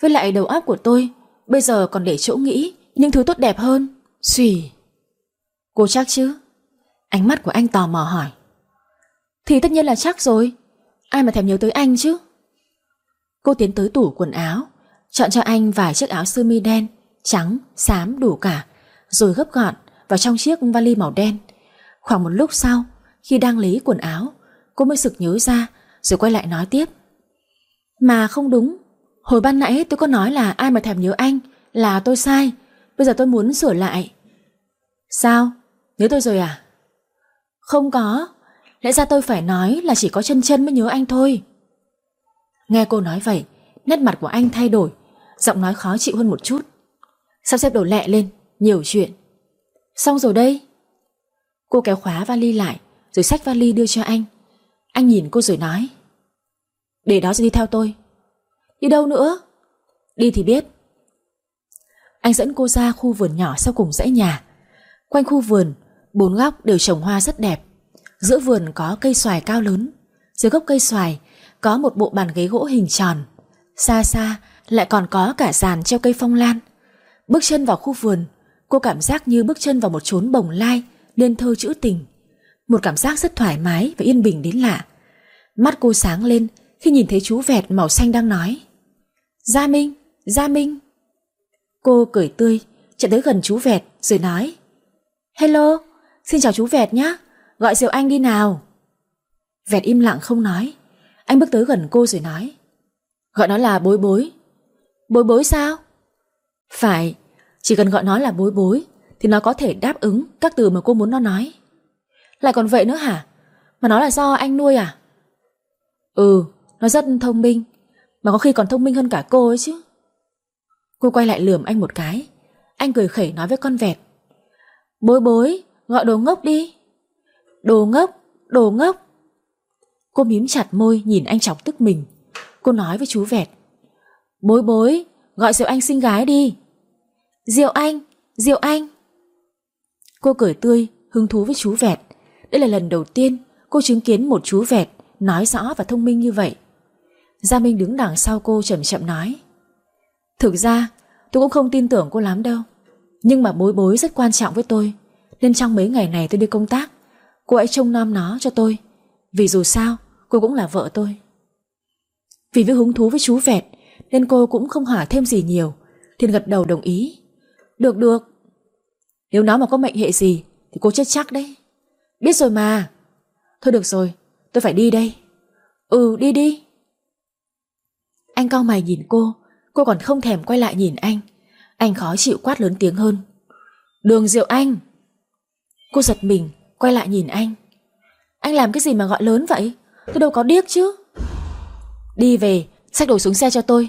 Với lại đầu óc của tôi Bây giờ còn để chỗ nghĩ Những thứ tốt đẹp hơn. Xùi Cô chắc chứ? Ánh mắt của anh tò mò hỏi. Thì tất nhiên là chắc rồi. Ai mà thèm nhớ tới anh chứ? Cô tiến tới tủ quần áo. Chọn cho anh vài chiếc áo sơ mi đen Trắng, xám đủ cả Rồi gấp gọn vào trong chiếc vali màu đen Khoảng một lúc sau Khi đang lấy quần áo Cô mới sực nhớ ra Rồi quay lại nói tiếp Mà không đúng Hồi ban nãy tôi có nói là ai mà thèm nhớ anh Là tôi sai Bây giờ tôi muốn sửa lại Sao? Nhớ tôi rồi à? Không có Lẽ ra tôi phải nói là chỉ có chân chân mới nhớ anh thôi Nghe cô nói vậy Nét mặt của anh thay đổi Giọng nói khó chịu hơn một chút. Sắp xếp đồ lẹ lên, nhiều chuyện. Xong rồi đây. Cô kéo khóa vali lại Rồi xách vali đưa cho anh. Anh nhìn cô rồi nói. Để đó rồi đi theo tôi. Đi đâu nữa? Đi thì biết. Anh dẫn cô ra khu vườn nhỏ sau cùng dãy nhà. Quanh khu vườn Bốn góc đều trồng hoa rất đẹp. Giữa vườn có cây xoài cao lớn. Dưới gốc cây xoài Có một bộ bàn ghế gỗ hình tròn. Xa xa lại còn có cả dàn treo cây phong lan. Bước chân vào khu vườn Cô cảm giác như bước chân vào một chốn bồng lai Nên thơ chữ tình. Một cảm giác rất thoải mái và yên bình đến lạ. Mắt cô sáng lên Khi nhìn thấy chú vẹt màu xanh đang nói Gia Minh, Gia Minh. Cô cười tươi Chạy tới gần chú vẹt rồi nói Hello, xin chào chú vẹt nhé Gọi rượu Anh đi nào. Vẹt im lặng không nói. Anh bước tới gần cô rồi nói Gọi nó là bối bối. Bối bối sao? Phải, chỉ cần gọi nó là bối bối Thì nó có thể đáp ứng các từ mà cô muốn nó nói. Lại còn vậy nữa hả? Mà nó là do anh nuôi à? Ừ, nó rất thông minh Mà có khi còn thông minh hơn cả cô ấy chứ. Cô quay lại lườm anh một cái Anh cười khẩy nói với con vẹt. Bối bối, gọi đồ ngốc đi. Đồ ngốc, đồ ngốc. Cô mím chặt môi nhìn anh chọc tức mình. Cô nói với chú vẹt Bối bối, gọi Diệu Anh xinh gái đi. Diệu Anh, Diệu Anh. Cô cười tươi, hứng thú với chú vẹt. Đây là lần đầu tiên cô chứng kiến một chú vẹt nói rõ và thông minh như vậy. Gia Minh đứng đằng sau cô chậm chậm nói. Thực ra, tôi cũng không tin tưởng cô lắm đâu. Nhưng mà bối bối rất quan trọng với tôi. Nên trong mấy ngày này tôi đi công tác, cô hãy trông nom nó cho tôi. Vì dù sao, cô cũng là vợ tôi. Vì với hứng thú với chú vẹt nên cô cũng không hỏi thêm gì nhiều. Thiên gật đầu đồng ý. Được được. Nếu nó mà có mệnh hệ gì, Thì cô chết chắc đấy. Biết rồi mà. Thôi được rồi, tôi phải đi đây. Ừ đi đi. Anh cao mày nhìn cô. Cô còn không thèm quay lại nhìn anh. Anh khó chịu quát lớn tiếng hơn. Đường Diệu Anh. Cô giật mình, Quay lại nhìn anh. Anh làm cái gì mà gọi lớn vậy? Tôi đâu có điếc chứ. Đi về, Xách đồ xuống xe cho tôi.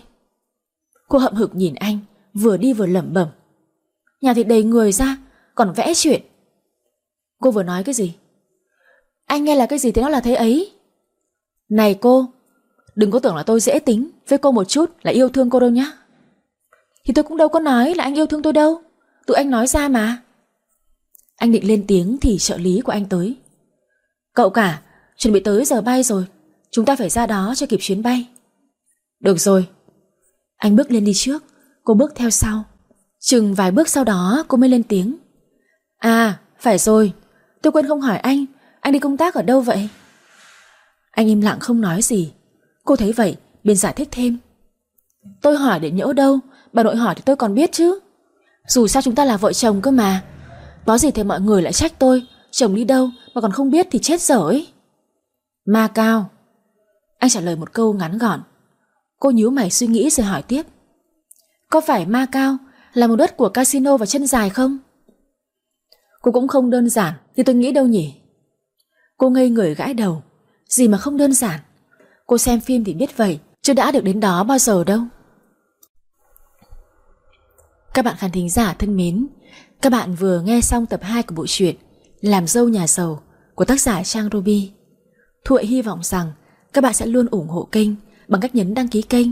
Cô hậm hực nhìn anh, Vừa đi vừa lẩm bẩm. Nhà thì đầy người ra, Còn vẽ chuyện. Cô vừa nói cái gì? Anh nghe là cái gì thì nó là thế ấy. Này cô, Đừng có tưởng là tôi dễ tính, Với cô một chút là yêu thương cô đâu nhá. Thì tôi cũng đâu có nói là anh yêu thương tôi đâu, Tụi anh nói ra mà. Anh định lên tiếng thì trợ lý của anh tới. Cậu cả, Chuẩn bị tới giờ bay rồi, Chúng ta phải ra đó cho kịp chuyến bay. Được rồi. Anh bước lên đi trước, Cô bước theo sau. Chừng vài bước sau đó, cô mới lên tiếng. À phải rồi. Tôi quên không hỏi anh. Anh đi công tác ở đâu vậy? Anh im lặng không nói gì. Cô thấy vậy, bên giải thích thêm. Tôi hỏi để nhỡ đâu? Bà nội hỏi thì tôi còn biết chứ. Dù sao chúng ta là vợ chồng cơ mà. Có gì thì mọi người lại trách tôi. Chồng đi đâu mà còn không biết thì chết dở ấy. Ma cao. Anh trả lời một câu ngắn gọn. Cô nhíu mày suy nghĩ rồi hỏi tiếp. Có phải Ma cao Là một đất của casino và chân dài không? Cô cũng không đơn giản Như tôi nghĩ đâu nhỉ? Cô ngây người gãi đầu. Gì mà không đơn giản? Cô xem phim thì biết vậy, Chứ đã được đến đó bao giờ đâu. Các bạn khán thính giả thân mến, Các bạn vừa nghe xong tập 2 của bộ truyện Làm dâu nhà giàu Của tác giả Trang Ruby. Thuệ hy vọng rằng các bạn sẽ luôn ủng hộ kênh Bằng cách nhấn đăng ký kênh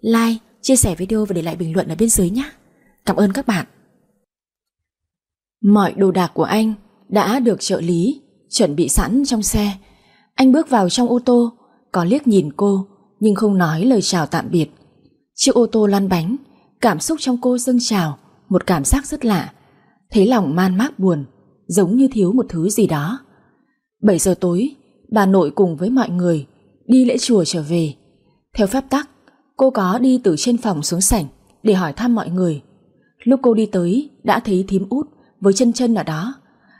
Like, chia sẻ video và để lại bình luận ở bên dưới nhé Cảm ơn các bạn Mọi đồ đạc của anh đã được trợ lý chuẩn bị sẵn trong xe. Anh bước vào trong ô tô, có liếc nhìn cô nhưng không nói lời chào tạm biệt. Chiếc ô tô lăn bánh, cảm xúc trong cô dâng trào, một cảm giác rất lạ. Thấy lòng man mác buồn, giống như thiếu một thứ gì đó. 7 giờ tối, bà nội cùng với mọi người đi lễ chùa trở về. Theo phép tắc, cô có đi từ trên phòng xuống sảnh để hỏi thăm mọi người. Lúc cô đi tới, đã thấy thím út với chân chân ở đó.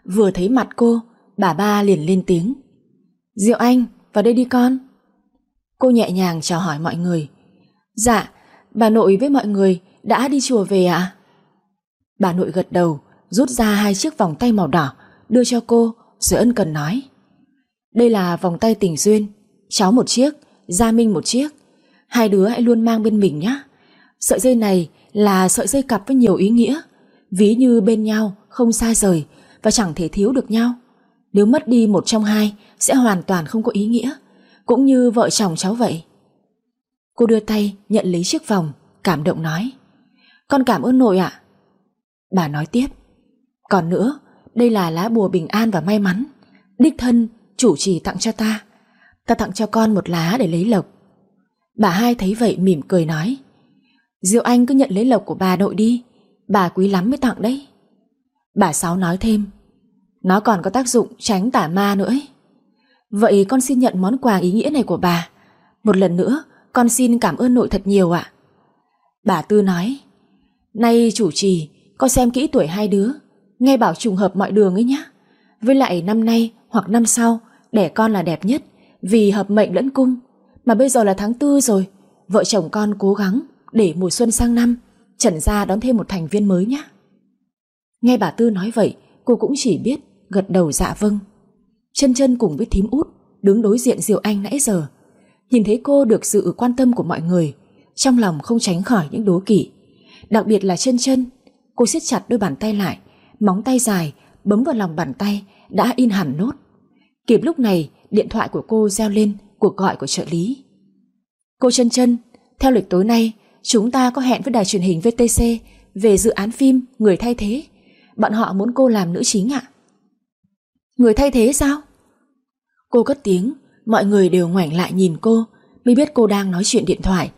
Vừa thấy mặt cô, bà ba liền lên tiếng. Diệu Anh, vào đây đi con. Cô nhẹ nhàng chào hỏi mọi người. Dạ, bà nội với mọi người đã đi chùa về ạ? Bà nội gật đầu, rút ra hai chiếc vòng tay màu đỏ, đưa cho cô, rồi ân cần nói. Đây là vòng tay tình duyên, cháu một chiếc, Gia Minh một chiếc. Hai đứa hãy luôn mang bên mình nhé. Sợi dây này là sợi dây cặp với nhiều ý nghĩa. Ví như bên nhau không xa rời và chẳng thể thiếu được nhau. Nếu mất đi một trong hai sẽ hoàn toàn không có ý nghĩa, cũng như vợ chồng cháu vậy. Cô đưa tay nhận lấy chiếc vòng, cảm động nói. Con cảm ơn nội ạ. Bà nói tiếp. Còn nữa, đây là lá bùa bình an và may mắn. Đích thân, chủ trì tặng cho ta. Ta tặng cho con một lá để lấy lộc. Bà hai thấy vậy mỉm cười nói. Diệu Anh cứ nhận lấy lộc của bà nội đi. Bà quý lắm mới tặng đấy. Bà Sáu nói thêm, Nó còn có tác dụng tránh tả ma nữa ấy. Vậy con xin nhận món quà ý nghĩa này của bà Một lần nữa, Con xin cảm ơn nội thật nhiều ạ Bà Tư nói, Nay chủ trì, Con xem kỹ tuổi hai đứa, Nghe bảo trùng hợp mọi đường ấy nhá Với lại năm nay hoặc năm sau, Đẻ con là đẹp nhất Vì hợp mệnh lẫn cung mà bây giờ là tháng tư rồi Vợ chồng con cố gắng Để mùa xuân sang năm Trần gia đón thêm một thành viên mới nhé Nghe bà Tư nói vậy, cô cũng chỉ biết gật đầu dạ vâng. Chân chân cùng với thím út đứng đối diện Diệu Anh nãy giờ. Nhìn thấy cô được sự quan tâm của mọi người, trong lòng không tránh khỏi những đố kỵ. Đặc biệt là chân chân, cô siết chặt đôi bàn tay lại, móng tay dài bấm vào lòng bàn tay đã in hẳn nốt. Kịp lúc này, điện thoại của cô reo lên cuộc gọi của trợ lý. Cô chân chân, theo lịch tối nay, chúng ta có hẹn với đài truyền hình VTC về dự án phim Người thay thế. Bọn họ muốn cô làm nữ chính ạ. Người thay thế sao? Cô cất tiếng Mọi người đều ngoảnh lại nhìn cô Mới biết cô đang nói chuyện điện thoại.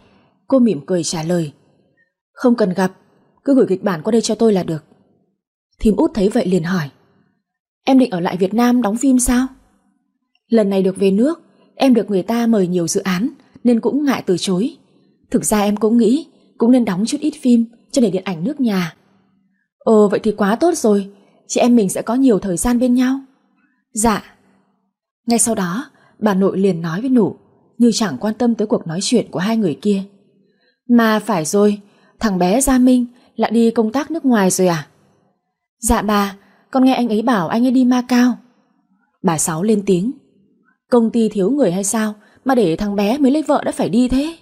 Cô mỉm cười trả lời Không cần gặp Cứ gửi kịch bản qua đây cho tôi là được. Thím út thấy vậy liền hỏi Em định ở lại Việt Nam đóng phim sao? Lần này được về nước Em được người ta mời nhiều dự án Nên cũng ngại từ chối Thực ra em cũng nghĩ Cũng nên đóng chút ít phim cho để điện ảnh nước nhà Ồ vậy thì quá tốt rồi Chị em mình sẽ có nhiều thời gian bên nhau Dạ Ngay sau đó bà nội liền nói với nụ Như chẳng quan tâm tới cuộc nói chuyện của hai người kia Mà phải rồi Thằng bé Gia Minh lại đi công tác nước ngoài rồi à? Dạ bà, con nghe anh ấy bảo anh ấy đi Macau. Bà Sáu lên tiếng. Công ty thiếu người hay sao mà để thằng bé mới lấy vợ đã phải đi thế?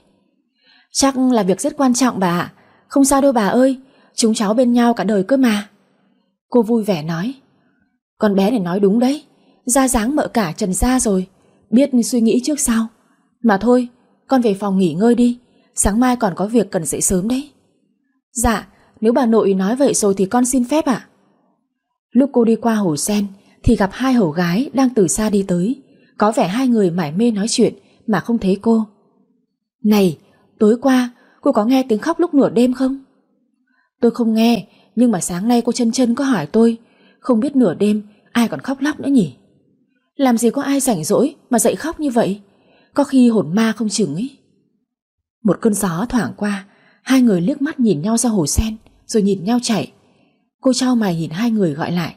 Chắc là việc rất quan trọng bà ạ. Không sao đâu bà ơi, chúng cháu bên nhau cả đời cơ mà. Cô vui vẻ nói. Con bé này nói đúng đấy, ra dáng mợ cả trần ra rồi, biết suy nghĩ trước sau. Mà thôi, con về phòng nghỉ ngơi đi, sáng mai còn có việc cần dậy sớm đấy. Dạ, nếu bà nội nói vậy rồi thì con xin phép ạ. Lúc cô đi qua hồ sen thì gặp hai hầu gái đang từ xa đi tới. Có vẻ hai người mải mê nói chuyện mà không thấy cô. Này, tối qua cô có nghe tiếng khóc lúc nửa đêm không? Tôi không nghe, nhưng mà sáng nay cô chân chân có hỏi tôi, không biết nửa đêm ai còn khóc lóc nữa nhỉ? Làm gì có ai rảnh rỗi mà dậy khóc như vậy? Có khi hồn ma không chừng ấy. Một cơn gió thoảng qua, hai người liếc mắt nhìn nhau ra hồ sen, rồi nhìn nhau chạy. Cô trao mày nhìn hai người gọi lại.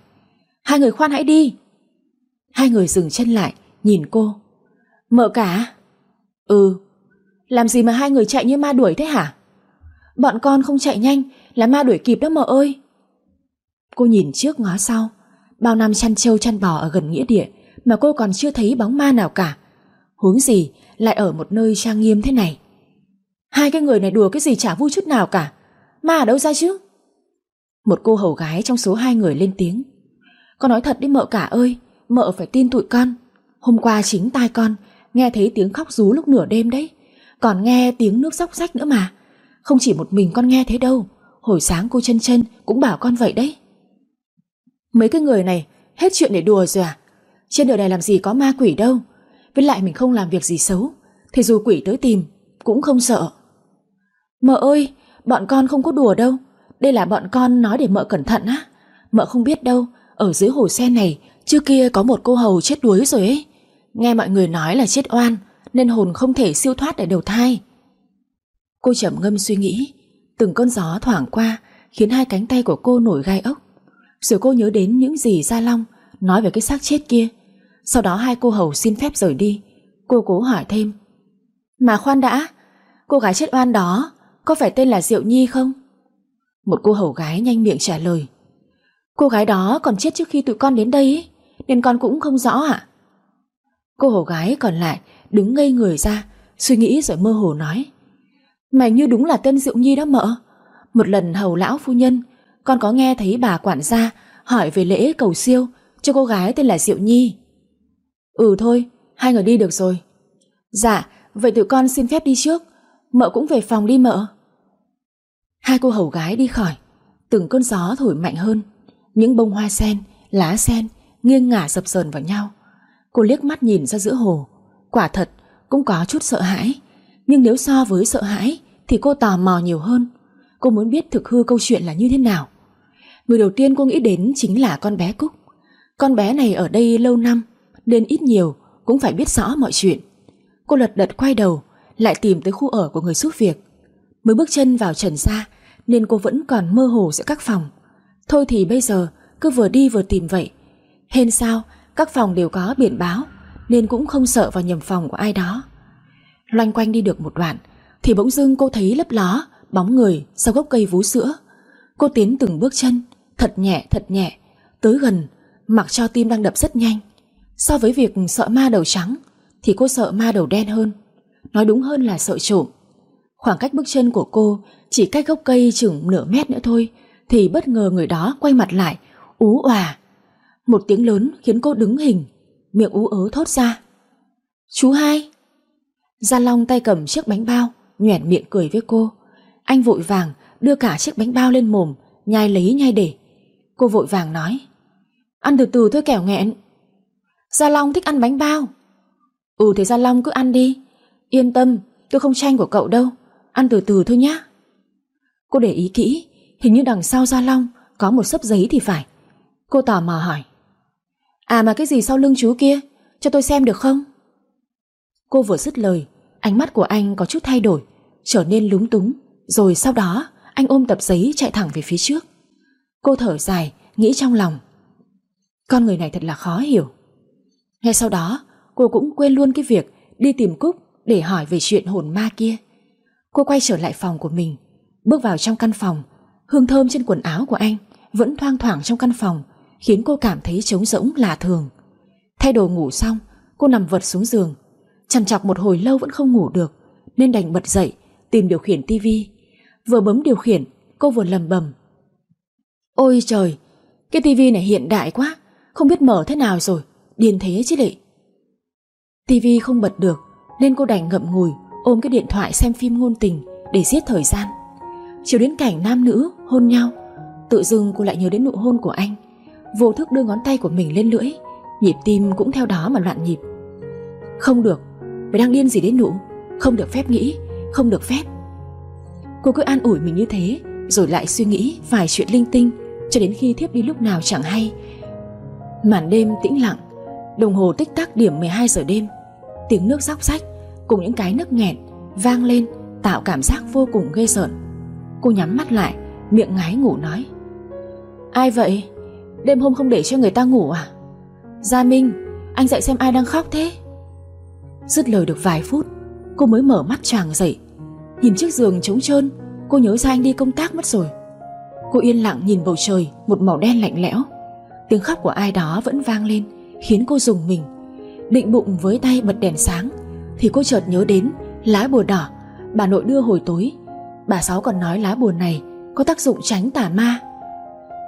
Hai người khoan hãy đi. Hai người dừng chân lại, nhìn cô. Mợ cả? Ừ. Làm gì mà hai người chạy như ma đuổi thế hả? Bọn con không chạy nhanh là ma đuổi kịp đó mợ ơi. Cô nhìn trước ngó sau, bao năm chăn trâu chăn bò ở gần nghĩa địa mà cô còn chưa thấy bóng ma nào cả. Huống gì lại ở một nơi trang nghiêm thế này. Hai cái người này đùa cái gì chả vui chút nào cả. Ma ở đâu ra chứ? Một cô hầu gái trong số hai người lên tiếng. Con nói thật đi mợ cả ơi, mợ phải tin tụi con. Hôm qua chính tai con nghe thấy tiếng khóc rú lúc nửa đêm đấy. Còn nghe tiếng nước róc rách nữa mà. Không chỉ một mình con nghe thế đâu. Hồi sáng cô chân chân cũng bảo con vậy đấy. Mấy cái người này hết chuyện để đùa rồi à? Trên đời này làm gì có ma quỷ đâu. Với lại mình không làm việc gì xấu. Thì dù quỷ tới tìm cũng không sợ. Mợ ơi, bọn con không có đùa đâu. Đây là bọn con nói để mợ cẩn thận á. Mợ không biết đâu, ở dưới hồ sen này trước kia có một cô hầu chết đuối rồi ấy. Nghe mọi người nói là chết oan, nên hồn không thể siêu thoát để đầu thai. Cô trầm ngâm suy nghĩ, từng cơn gió thoảng qua khiến hai cánh tay của cô nổi gai ốc. Rồi cô nhớ đến những gì Gia Long nói về cái xác chết kia. Sau đó hai cô hầu xin phép rời đi. Cô cố hỏi thêm. Mà khoan đã, cô gái chết oan đó có phải tên là Diệu Nhi không? Một cô hầu gái nhanh miệng trả lời. Cô gái đó còn chết trước khi tụi con đến đây ấy, nên con cũng không rõ ạ. Cô hầu gái còn lại đứng ngây người ra, suy nghĩ rồi mơ hồ nói. Mày như đúng là tên Diệu Nhi đó mợ. Một lần hầu lão phu nhân, con có nghe thấy bà quản gia hỏi về lễ cầu siêu cho cô gái tên là Diệu Nhi. Ừ thôi, hai người đi được rồi. Dạ, vậy tụi con xin phép đi trước. Mợ cũng về phòng đi mợ. Hai cô hầu gái đi khỏi, từng cơn gió thổi mạnh hơn. Những bông hoa sen, lá sen nghiêng ngả dập dờn vào nhau. Cô liếc mắt nhìn ra giữa hồ, quả thật cũng có chút sợ hãi. Nhưng nếu so với sợ hãi thì cô tò mò nhiều hơn. Cô muốn biết thực hư câu chuyện là như thế nào. Người đầu tiên cô nghĩ đến chính là con bé Cúc. Con bé này ở đây lâu năm, nên ít nhiều cũng phải biết rõ mọi chuyện. Cô lật đật quay đầu, lại tìm tới khu ở của người giúp việc. Mới bước chân vào trần ra, nên cô vẫn còn mơ hồ giữa các phòng. Thôi thì bây giờ cứ vừa đi vừa tìm vậy. Hên sao các phòng đều có biển báo nên cũng không sợ vào nhầm phòng của ai đó. Loanh quanh đi được một đoạn thì bỗng dưng cô thấy lấp ló bóng người sau gốc cây vú sữa. Cô tiến từng bước chân thật nhẹ thật nhẹ tới gần mặc cho tim đang đập rất nhanh. So với việc sợ ma đầu trắng thì cô sợ ma đầu đen hơn. Nói đúng hơn là sợ trộm. Khoảng cách bước chân của cô chỉ cách gốc cây chừng nửa mét nữa thôi thì bất ngờ người đó quay mặt lại, ú òa. Một tiếng lớn khiến cô đứng hình, miệng ú ớ thốt ra. Chú hai! Gia Long tay cầm chiếc bánh bao, nhoẻn miệng cười với cô. Anh vội vàng đưa cả chiếc bánh bao lên mồm, nhai lấy nhai để. Cô vội vàng nói. Ăn từ từ thôi kẻo nghẹn. Gia Long thích ăn bánh bao. Ừ thì Gia Long cứ ăn đi. Yên tâm, tôi không tranh của cậu đâu. Ăn từ từ thôi nhá. Cô để ý kỹ, hình như đằng sau Gia Long có một sấp giấy thì phải. Cô tò mò hỏi. À mà cái gì sau lưng chú kia, cho tôi xem được không? Cô vừa dứt lời, ánh mắt của anh có chút thay đổi, trở nên lúng túng, rồi sau đó anh ôm tập giấy chạy thẳng về phía trước. Cô thở dài, nghĩ trong lòng. Con người này thật là khó hiểu. Ngay sau đó, cô cũng quên luôn cái việc đi tìm Cúc để hỏi về chuyện hồn ma kia. Cô quay trở lại phòng của mình, Bước vào trong căn phòng Hương thơm trên quần áo của anh Vẫn thoang thoảng trong căn phòng Khiến cô cảm thấy trống rỗng lạ thường. Thay đồ ngủ xong, Cô nằm vật xuống giường. Chằn chọc một hồi lâu vẫn không ngủ được, Nên đành bật dậy, Tìm điều khiển tivi Vừa bấm điều khiển, Cô vừa lầm bầm. Ôi trời, Cái tivi này hiện đại quá, Không biết mở thế nào rồi, Điên thế chứ lệ. Tivi không bật được, Nên cô đành ngậm ngùi, Ôm cái điện thoại xem phim ngôn tình Để giết thời gian. Chiều đến cảnh nam nữ hôn nhau, Tự dưng cô lại nhớ đến nụ hôn của anh. Vô thức đưa ngón tay của mình lên lưỡi, Nhịp tim cũng theo đó mà loạn nhịp. Không được, Mày đang điên gì đến nụ? Không được phép nghĩ, Không được phép. Cô cứ an ủi mình như thế, Rồi lại suy nghĩ vài chuyện linh tinh, Cho đến khi thiếp đi lúc nào chẳng hay. Màn đêm tĩnh lặng, Đồng hồ tích tắc điểm 12 giờ đêm. Tiếng nước róc rách Cùng những cái nước nghẹn Vang lên, tạo cảm giác vô cùng ghê sợn Cô nhắm mắt lại, Miệng ngái ngủ nói, Ai vậy? Đêm hôm không để cho người ta ngủ à? Gia Minh, Anh dậy xem ai đang khóc thế? Dứt lời được vài phút, Cô mới mở mắt chàng dậy. Nhìn chiếc giường trống trơn, Cô nhớ ra anh đi công tác mất rồi. Cô yên lặng nhìn bầu trời, Một màu đen lạnh lẽo. Tiếng khóc của ai đó vẫn vang lên, Khiến cô dùng mình. Định bụng với tay bật đèn sáng, Thì cô chợt nhớ đến lá bùa đỏ. Bà nội đưa hồi tối. Bà Sáu còn nói lá bùa này Có tác dụng tránh tà ma.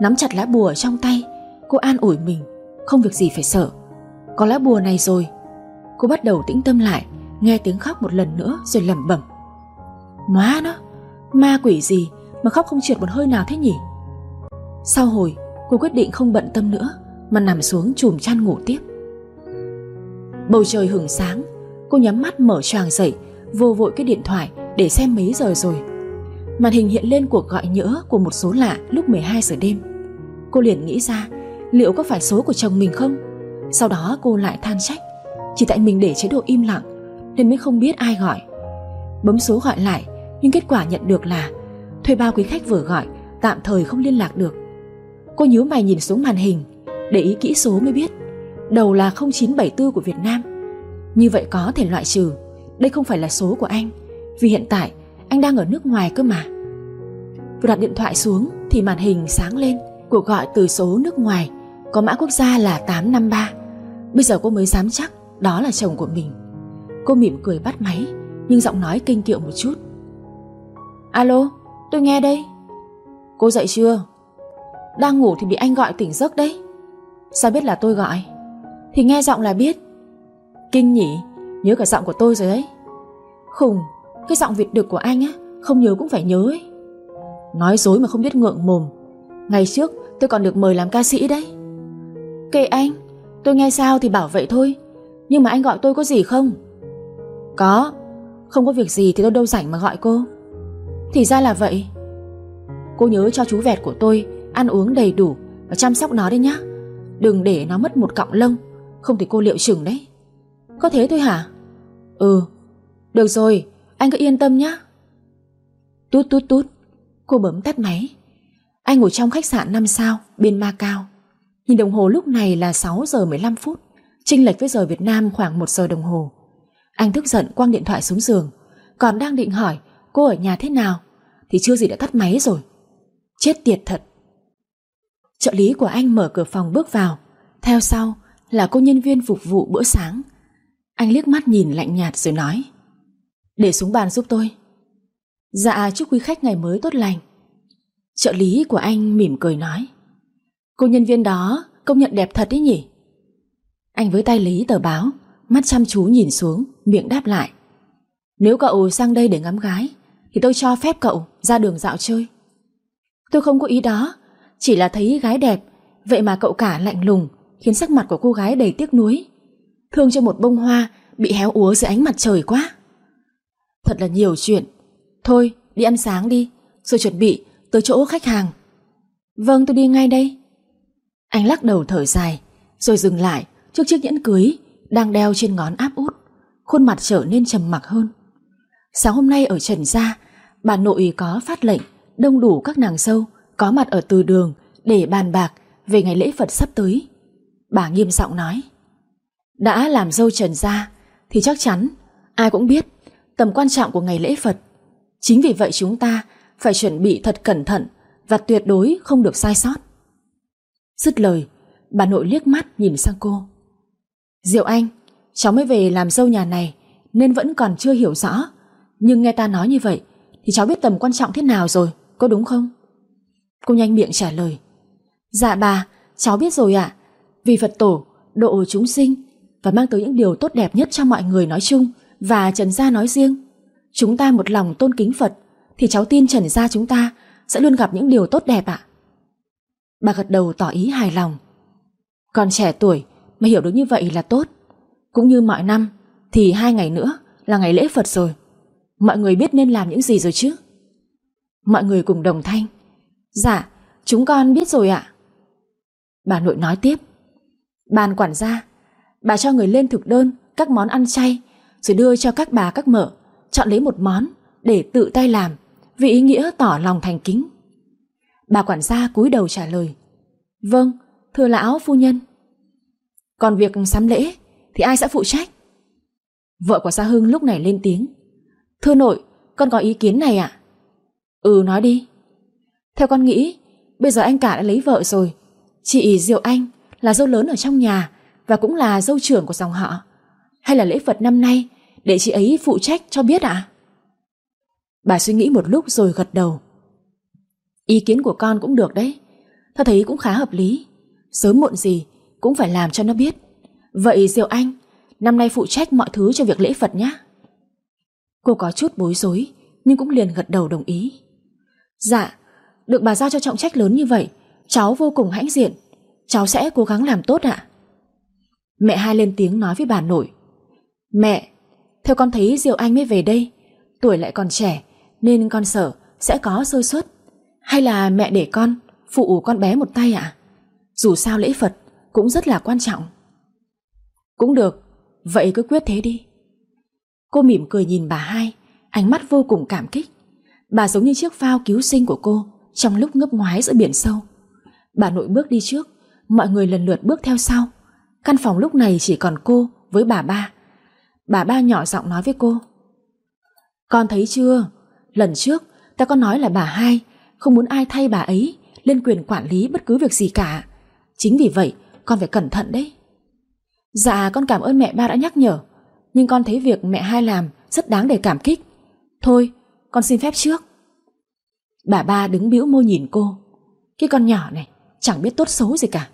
Nắm chặt lá bùa trong tay. Cô an ủi mình, Không việc gì phải sợ. Có lá bùa này rồi. Cô bắt đầu tĩnh tâm lại, Nghe tiếng khóc một lần nữa rồi lẩm bẩm. Má nó, Ma quỷ gì mà khóc không trượt một hơi nào thế nhỉ? Sau hồi, cô quyết định không bận tâm nữa, Mà nằm xuống chùm chăn ngủ tiếp. Bầu trời hưởng sáng, Cô nhắm mắt mở choàng dậy, Vô vội cái điện thoại để xem mấy giờ rồi. Màn hình hiện lên cuộc gọi nhỡ Của một số lạ lúc 12 giờ đêm. Cô liền nghĩ ra, Liệu có phải số của chồng mình không? Sau đó cô lại than trách, Chỉ tại mình để chế độ im lặng, Nên mới không biết ai gọi. Bấm số gọi lại, Nhưng kết quả nhận được là Thuê bao quý khách vừa gọi, Tạm thời không liên lạc được. Cô nhíu mày nhìn xuống màn hình, Để ý kỹ số mới biết, Đầu là 0974 của Việt Nam. Như vậy có thể loại trừ, Đây không phải là số của anh, Vì hiện tại anh đang ở nước ngoài cơ mà. Vừa đặt điện thoại xuống Thì màn hình sáng lên. Cuộc gọi từ số nước ngoài, Có mã quốc gia là 853 Bây giờ cô mới dám chắc Đó là chồng của mình. Cô mỉm cười bắt máy, Nhưng giọng nói kinh kiệu một chút. Alo, tôi nghe đây. Cô dậy chưa? Đang ngủ thì bị anh gọi tỉnh giấc đấy. Sao biết là tôi gọi? Thì nghe giọng là biết. Kinh nhỉ, Nhớ cả giọng của tôi rồi đấy. Khùng, Cái giọng Việt đực của anh á, Không nhớ cũng phải nhớ ấy. Nói dối mà không biết ngượng mồm. Ngày trước tôi còn được mời làm ca sĩ đấy. Kệ anh, Tôi nghe sao thì bảo vậy thôi. Nhưng mà anh gọi tôi có gì không? Có Không có việc gì thì tôi đâu rảnh mà gọi cô. Thì ra là vậy. Cô nhớ cho chú vẹt của tôi Ăn uống đầy đủ Và chăm sóc nó đi nhá. Đừng để nó mất một cọng lông, Không thì cô liệu chừng đấy. Có thế thôi hả? Ừ Được rồi, anh cứ yên tâm nhá. Tút tút tút, Cô bấm tắt máy. Anh ngồi trong khách sạn 5 sao, bên Macau Nhìn đồng hồ lúc này là 6 giờ 15 phút. Chênh lệch với giờ Việt Nam khoảng 1 giờ đồng hồ. Anh tức giận quăng điện thoại xuống giường. Còn đang định hỏi, cô ở nhà thế nào? Thì chưa gì đã tắt máy rồi. Chết tiệt thật. Trợ lý của anh mở cửa phòng bước vào. Theo sau là cô nhân viên phục vụ bữa sáng. Anh liếc mắt nhìn lạnh nhạt rồi nói, Để xuống bàn giúp tôi. Dạ chúc quý khách ngày mới tốt lành. Trợ lý của anh mỉm cười nói. Cô nhân viên đó công nhận đẹp thật đấy nhỉ? Anh với tay lý tờ báo, Mắt chăm chú nhìn xuống, Miệng đáp lại. Nếu cậu sang đây để ngắm gái, Thì tôi cho phép cậu ra đường dạo chơi. Tôi không có ý đó, Chỉ là thấy gái đẹp, Vậy mà cậu cả lạnh lùng, Khiến sắc mặt của cô gái đầy tiếc nuối. Thương cho một bông hoa Bị héo úa dưới ánh mặt trời quá. Thật là nhiều chuyện. Thôi, đi ăn sáng đi, Rồi chuẩn bị tới chỗ khách hàng. Vâng tôi đi ngay đây. Anh lắc đầu thở dài, Rồi dừng lại trước chiếc nhẫn cưới Đang đeo trên ngón áp út, Khuôn mặt trở nên trầm mặc hơn. Sáng hôm nay ở Trần Gia, Bà nội có phát lệnh Đông đủ các nàng sâu Có mặt ở từ đường Để bàn bạc về ngày lễ Phật sắp tới. Bà nghiêm giọng nói. Đã làm dâu Trần Gia Thì chắc chắn ai cũng biết Tầm quan trọng của ngày lễ Phật. Chính vì vậy chúng ta phải chuẩn bị thật cẩn thận và tuyệt đối không được sai sót. Dứt lời, bà nội liếc mắt nhìn sang cô. Diệu Anh, cháu mới về làm dâu nhà này nên vẫn còn chưa hiểu rõ. Nhưng nghe ta nói như vậy thì cháu biết tầm quan trọng thế nào rồi, có đúng không? Cô nhanh miệng trả lời. Dạ bà, cháu biết rồi ạ. Vì Phật tổ, độ chúng sinh và mang tới những điều tốt đẹp nhất cho mọi người nói chung và Trần Gia nói riêng. Chúng ta một lòng tôn kính Phật thì cháu tin Trần Gia chúng ta sẽ luôn gặp những điều tốt đẹp ạ. Bà gật đầu tỏ ý hài lòng. Còn trẻ tuổi mà hiểu được như vậy là tốt. Cũng như mọi năm thì hai ngày nữa là ngày lễ Phật rồi. Mọi người biết nên làm những gì rồi chứ? Mọi người cùng đồng thanh. Dạ, chúng con biết rồi ạ. Bà nội nói tiếp. Bàn quản gia, bà cho người lên thực đơn các món ăn chay rồi đưa cho các bà các mợ chọn lấy một món để tự tay làm vì ý nghĩa tỏ lòng thành kính. Bà quản gia cúi đầu trả lời. Vâng, thưa lão phu nhân. Còn việc sắm lễ thì ai sẽ phụ trách? Vợ của Sa Hưng lúc này lên tiếng. Thưa nội, con có ý kiến này ạ. Ừ nói đi. Theo con nghĩ, bây giờ anh cả đã lấy vợ rồi. Chị Diệu Anh là dâu lớn ở trong nhà và cũng là dâu trưởng của dòng họ. Hay là lễ Phật năm nay để chị ấy phụ trách cho biết ạ? Bà suy nghĩ một lúc rồi gật đầu. Ý kiến của con cũng được đấy. Tao thấy cũng khá hợp lý. Sớm muộn gì cũng phải làm cho nó biết. Vậy Diệu Anh, năm nay phụ trách mọi thứ cho việc lễ Phật nhé. Cô có chút bối rối, nhưng cũng liền gật đầu đồng ý. Dạ, được bà giao cho trọng trách lớn như vậy, cháu vô cùng hãnh diện. Cháu sẽ cố gắng làm tốt ạ. Mẹ hai lên tiếng nói với bà nội. Mẹ, theo con thấy Diệu Anh mới về đây, tuổi lại còn trẻ, nên con sợ sẽ có sơ suất. Hay là mẹ để con phụ con bé một tay ạ? Dù sao lễ Phật cũng rất là quan trọng. Cũng được, vậy cứ quyết thế đi. Cô mỉm cười nhìn bà hai, ánh mắt vô cùng cảm kích. Bà giống như chiếc phao cứu sinh của cô trong lúc ngấp ngoái giữa biển sâu. Bà nội bước đi trước, mọi người lần lượt bước theo sau. Căn phòng lúc này chỉ còn cô với bà ba. Bà ba nhỏ giọng nói với cô. Con thấy chưa, lần trước, ta có nói là bà hai, không muốn ai thay bà ấy, lên quyền quản lý bất cứ việc gì cả. Chính vì vậy, con phải cẩn thận đấy. Dạ con cảm ơn mẹ ba đã nhắc nhở, Nhưng con thấy việc mẹ hai làm Rất đáng để cảm kích. Thôi, con xin phép trước. Bà ba đứng bĩu môi nhìn cô. Cái con nhỏ này, chẳng biết tốt xấu gì cả.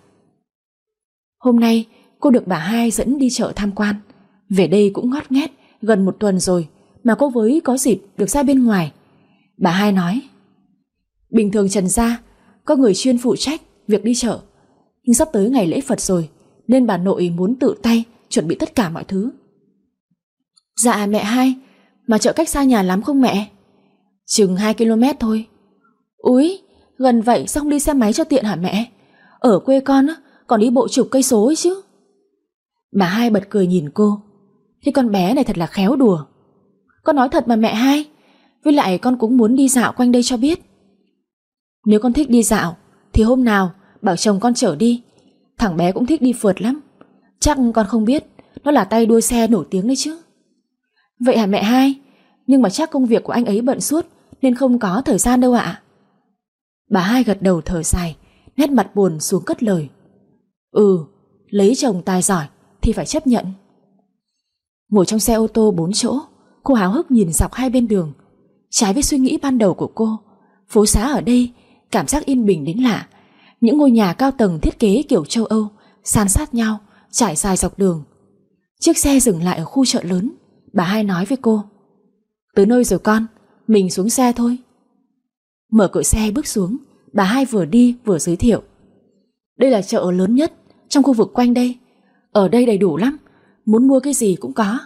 Hôm nay, cô được bà hai dẫn đi chợ tham quan. Về đây cũng ngót nghét, Gần một tuần rồi mà cô với có dịp được ra bên ngoài Bà hai nói Bình thường Trần Gia Có người chuyên phụ trách việc đi chợ Nhưng sắp tới ngày lễ Phật rồi nên bà nội muốn tự tay chuẩn bị tất cả mọi thứ. Dạ mẹ hai, mà chợ cách xa nhà lắm không mẹ? Chừng 2 km thôi. Úi, gần vậy xong đi xe máy cho tiện hả mẹ? Ở quê con á, còn đi bộ chục cây số ấy chứ. Bà hai bật cười nhìn cô. thì con bé này thật là khéo đùa. Con nói thật mà mẹ hai. Với lại con cũng muốn đi dạo quanh đây cho biết. Nếu con thích đi dạo, thì hôm nào bảo chồng con chở đi. Thằng bé cũng thích đi phượt lắm Chắc con không biết Nó là tay đua xe nổi tiếng đấy chứ Vậy hả mẹ hai Nhưng mà chắc công việc của anh ấy bận suốt Nên không có thời gian đâu ạ Bà hai gật đầu thở dài Nét mặt buồn xuống cất lời Ừ Lấy chồng tài giỏi thì phải chấp nhận Ngồi trong xe ô tô bốn chỗ Cô háo hức nhìn dọc hai bên đường Trái với suy nghĩ ban đầu của cô Phố xá ở đây Cảm giác yên bình đến lạ những ngôi nhà cao tầng thiết kế kiểu châu Âu san sát nhau, trải dài dọc đường. Chiếc xe dừng lại ở khu chợ lớn, bà hai nói với cô. Tới nơi rồi con, mình xuống xe thôi. Mở cửa xe bước xuống, bà hai vừa đi vừa giới thiệu. Đây là chợ lớn nhất trong khu vực quanh đây. Ở đây đầy đủ lắm, muốn mua cái gì cũng có.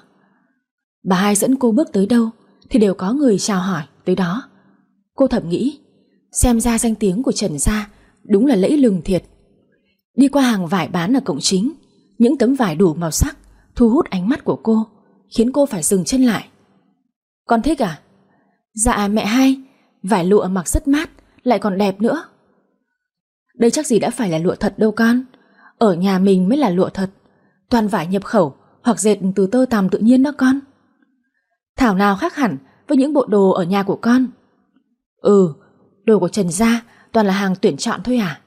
Bà hai dẫn cô bước tới đâu thì đều có người chào hỏi tới đó. Cô thầm nghĩ, xem ra danh tiếng của Trần Gia đúng là lẫy lừng thiệt. Đi qua hàng vải bán ở cổng chính, những tấm vải đủ màu sắc thu hút ánh mắt của cô, khiến cô phải dừng chân lại. Con thích à? Dạ mẹ hai, vải lụa mặc rất mát, lại còn đẹp nữa. Đây chắc gì đã phải là lụa thật đâu con, ở nhà mình mới là lụa thật, toàn vải nhập khẩu hoặc dệt từ tơ tằm tự nhiên đó con. Thảo nào khác hẳn với những bộ đồ ở nhà của con. Ừ, đồ của Trần Gia toàn là hàng tuyển chọn thôi à?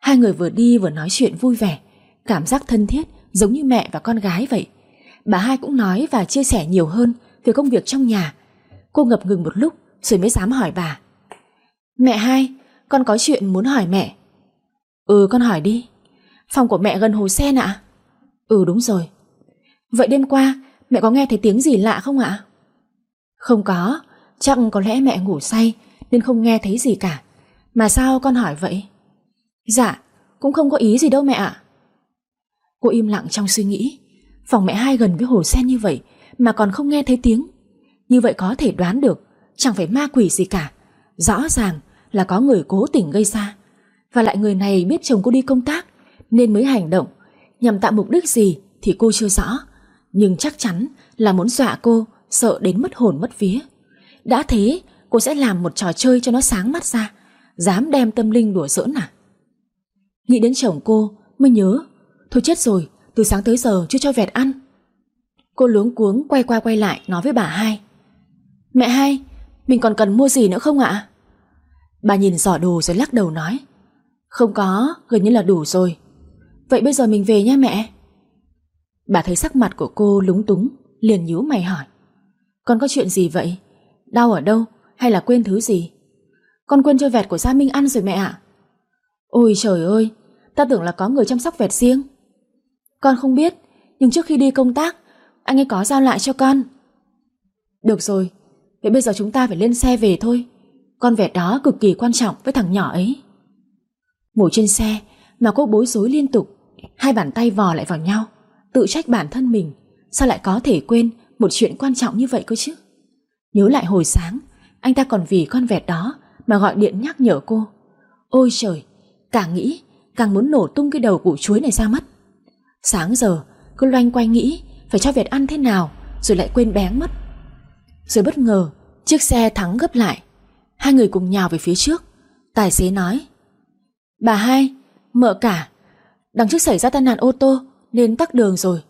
Hai người vừa đi vừa nói chuyện vui vẻ, cảm giác thân thiết giống như mẹ và con gái vậy. Bà hai cũng nói và chia sẻ nhiều hơn về công việc trong nhà. Cô ngập ngừng một lúc rồi mới dám hỏi bà. Mẹ hai, con có chuyện muốn hỏi mẹ. Ừ con hỏi đi. Phòng của mẹ gần hồ sen ạ? Ừ đúng rồi. Vậy đêm qua mẹ có nghe thấy tiếng gì lạ không ạ? Không có, chắc có lẽ mẹ ngủ say nên không nghe thấy gì cả. Mà sao con hỏi vậy? Dạ, cũng không có ý gì đâu mẹ ạ. Cô im lặng trong suy nghĩ. Phòng mẹ hai gần với hồ sen như vậy mà còn không nghe thấy tiếng. Như vậy có thể đoán được chẳng phải ma quỷ gì cả. Rõ ràng là có người cố tình gây ra. Và lại người này biết chồng cô đi công tác nên mới hành động. Nhằm tạo mục đích gì thì cô chưa rõ. Nhưng chắc chắn là muốn dọa cô sợ đến mất hồn mất vía. Đã thế cô sẽ làm một trò chơi cho nó sáng mắt ra. Dám đem tâm linh đùa giỡn à? Nghĩ đến chồng cô mới nhớ Thôi chết rồi, từ sáng tới giờ chưa cho vẹt ăn Cô luống cuống quay qua quay lại nói với bà hai Mẹ hai, mình còn cần mua gì nữa không ạ? Bà nhìn giỏ đồ rồi lắc đầu nói Không có, gần như là đủ rồi Vậy bây giờ mình về nha mẹ Bà thấy sắc mặt của cô lúng túng, Liền nhíu mày hỏi. Con có chuyện gì vậy? Đau ở đâu? Hay là quên thứ gì? Con quên cho vẹt của Gia Minh ăn rồi mẹ ạ. Ôi trời ơi, Ta tưởng là có người chăm sóc vẹt riêng. Con không biết, Nhưng trước khi đi công tác, Anh ấy có giao lại cho con. Được rồi, Vậy bây giờ chúng ta phải lên xe về thôi. Con vẹt đó cực kỳ quan trọng với thằng nhỏ ấy. Ngồi trên xe, Mà cô bối rối liên tục, Hai bàn tay vò lại vào nhau. Tự trách bản thân mình Sao lại có thể quên một chuyện quan trọng như vậy cơ chứ? Nhớ lại hồi sáng Anh ta còn vì con vẹt đó Mà gọi điện nhắc nhở cô. Ôi trời Càng nghĩ càng muốn nổ tung cái đầu củ chuối này ra mất Sáng giờ cứ loanh quanh nghĩ Phải cho vẹt ăn thế nào Rồi lại quên bén mất. Rồi bất ngờ chiếc xe thắng gấp lại. Hai người cùng nhào về phía trước. Tài xế nói Bà hai, mợ cả Đằng trước xảy ra tai nạn ô tô nên tắc đường rồi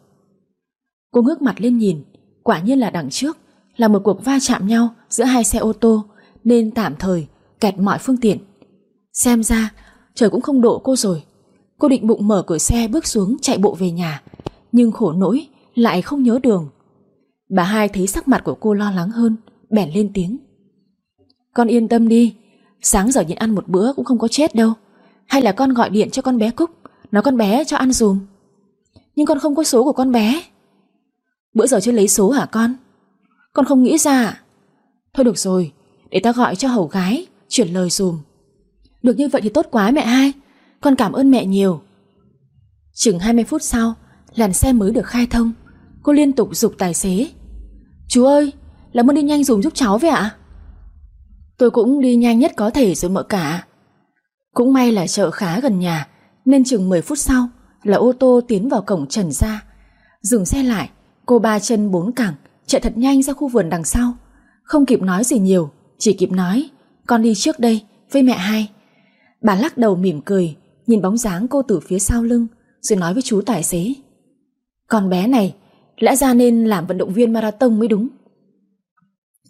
Cô ngước mặt lên nhìn Quả nhiên là đằng trước Là một cuộc va chạm nhau giữa hai xe ô tô Nên tạm thời kẹt mọi phương tiện Xem ra trời cũng không độ cô rồi. Cô định bụng mở cửa xe bước xuống chạy bộ về nhà, nhưng khổ nỗi lại không nhớ đường. Bà hai thấy sắc mặt của cô lo lắng hơn, bèn lên tiếng. Con yên tâm đi, sáng giờ nhịn ăn một bữa cũng không có chết đâu. Hay là con gọi điện cho con bé Cúc, nói con bé cho ăn dùm. Nhưng con không có số của con bé. Bữa giờ chưa lấy số hả con? Con không nghĩ ra. Thôi được rồi, để ta gọi cho hầu gái, chuyển lời dùm. Được như vậy thì tốt quá mẹ hai. Con cảm ơn mẹ nhiều. Chừng 20 phút sau Làn xe mới được khai thông. Cô liên tục dục tài xế. Chú ơi làm ơn đi nhanh dùm giúp cháu vậy ạ? Tôi cũng đi nhanh nhất có thể rồi mợ cả. Cũng may là chợ khá gần nhà Nên chừng 10 phút sau là ô tô tiến vào cổng trần ra Dừng xe lại Cô ba chân bốn cẳng Chạy thật nhanh ra khu vườn đằng sau Không kịp nói gì nhiều Chỉ kịp nói Con đi trước đây với mẹ hai Bà lắc đầu mỉm cười, nhìn bóng dáng cô từ phía sau lưng, rồi nói với chú tài xế. Con bé này, lẽ ra nên làm vận động viên marathon mới đúng.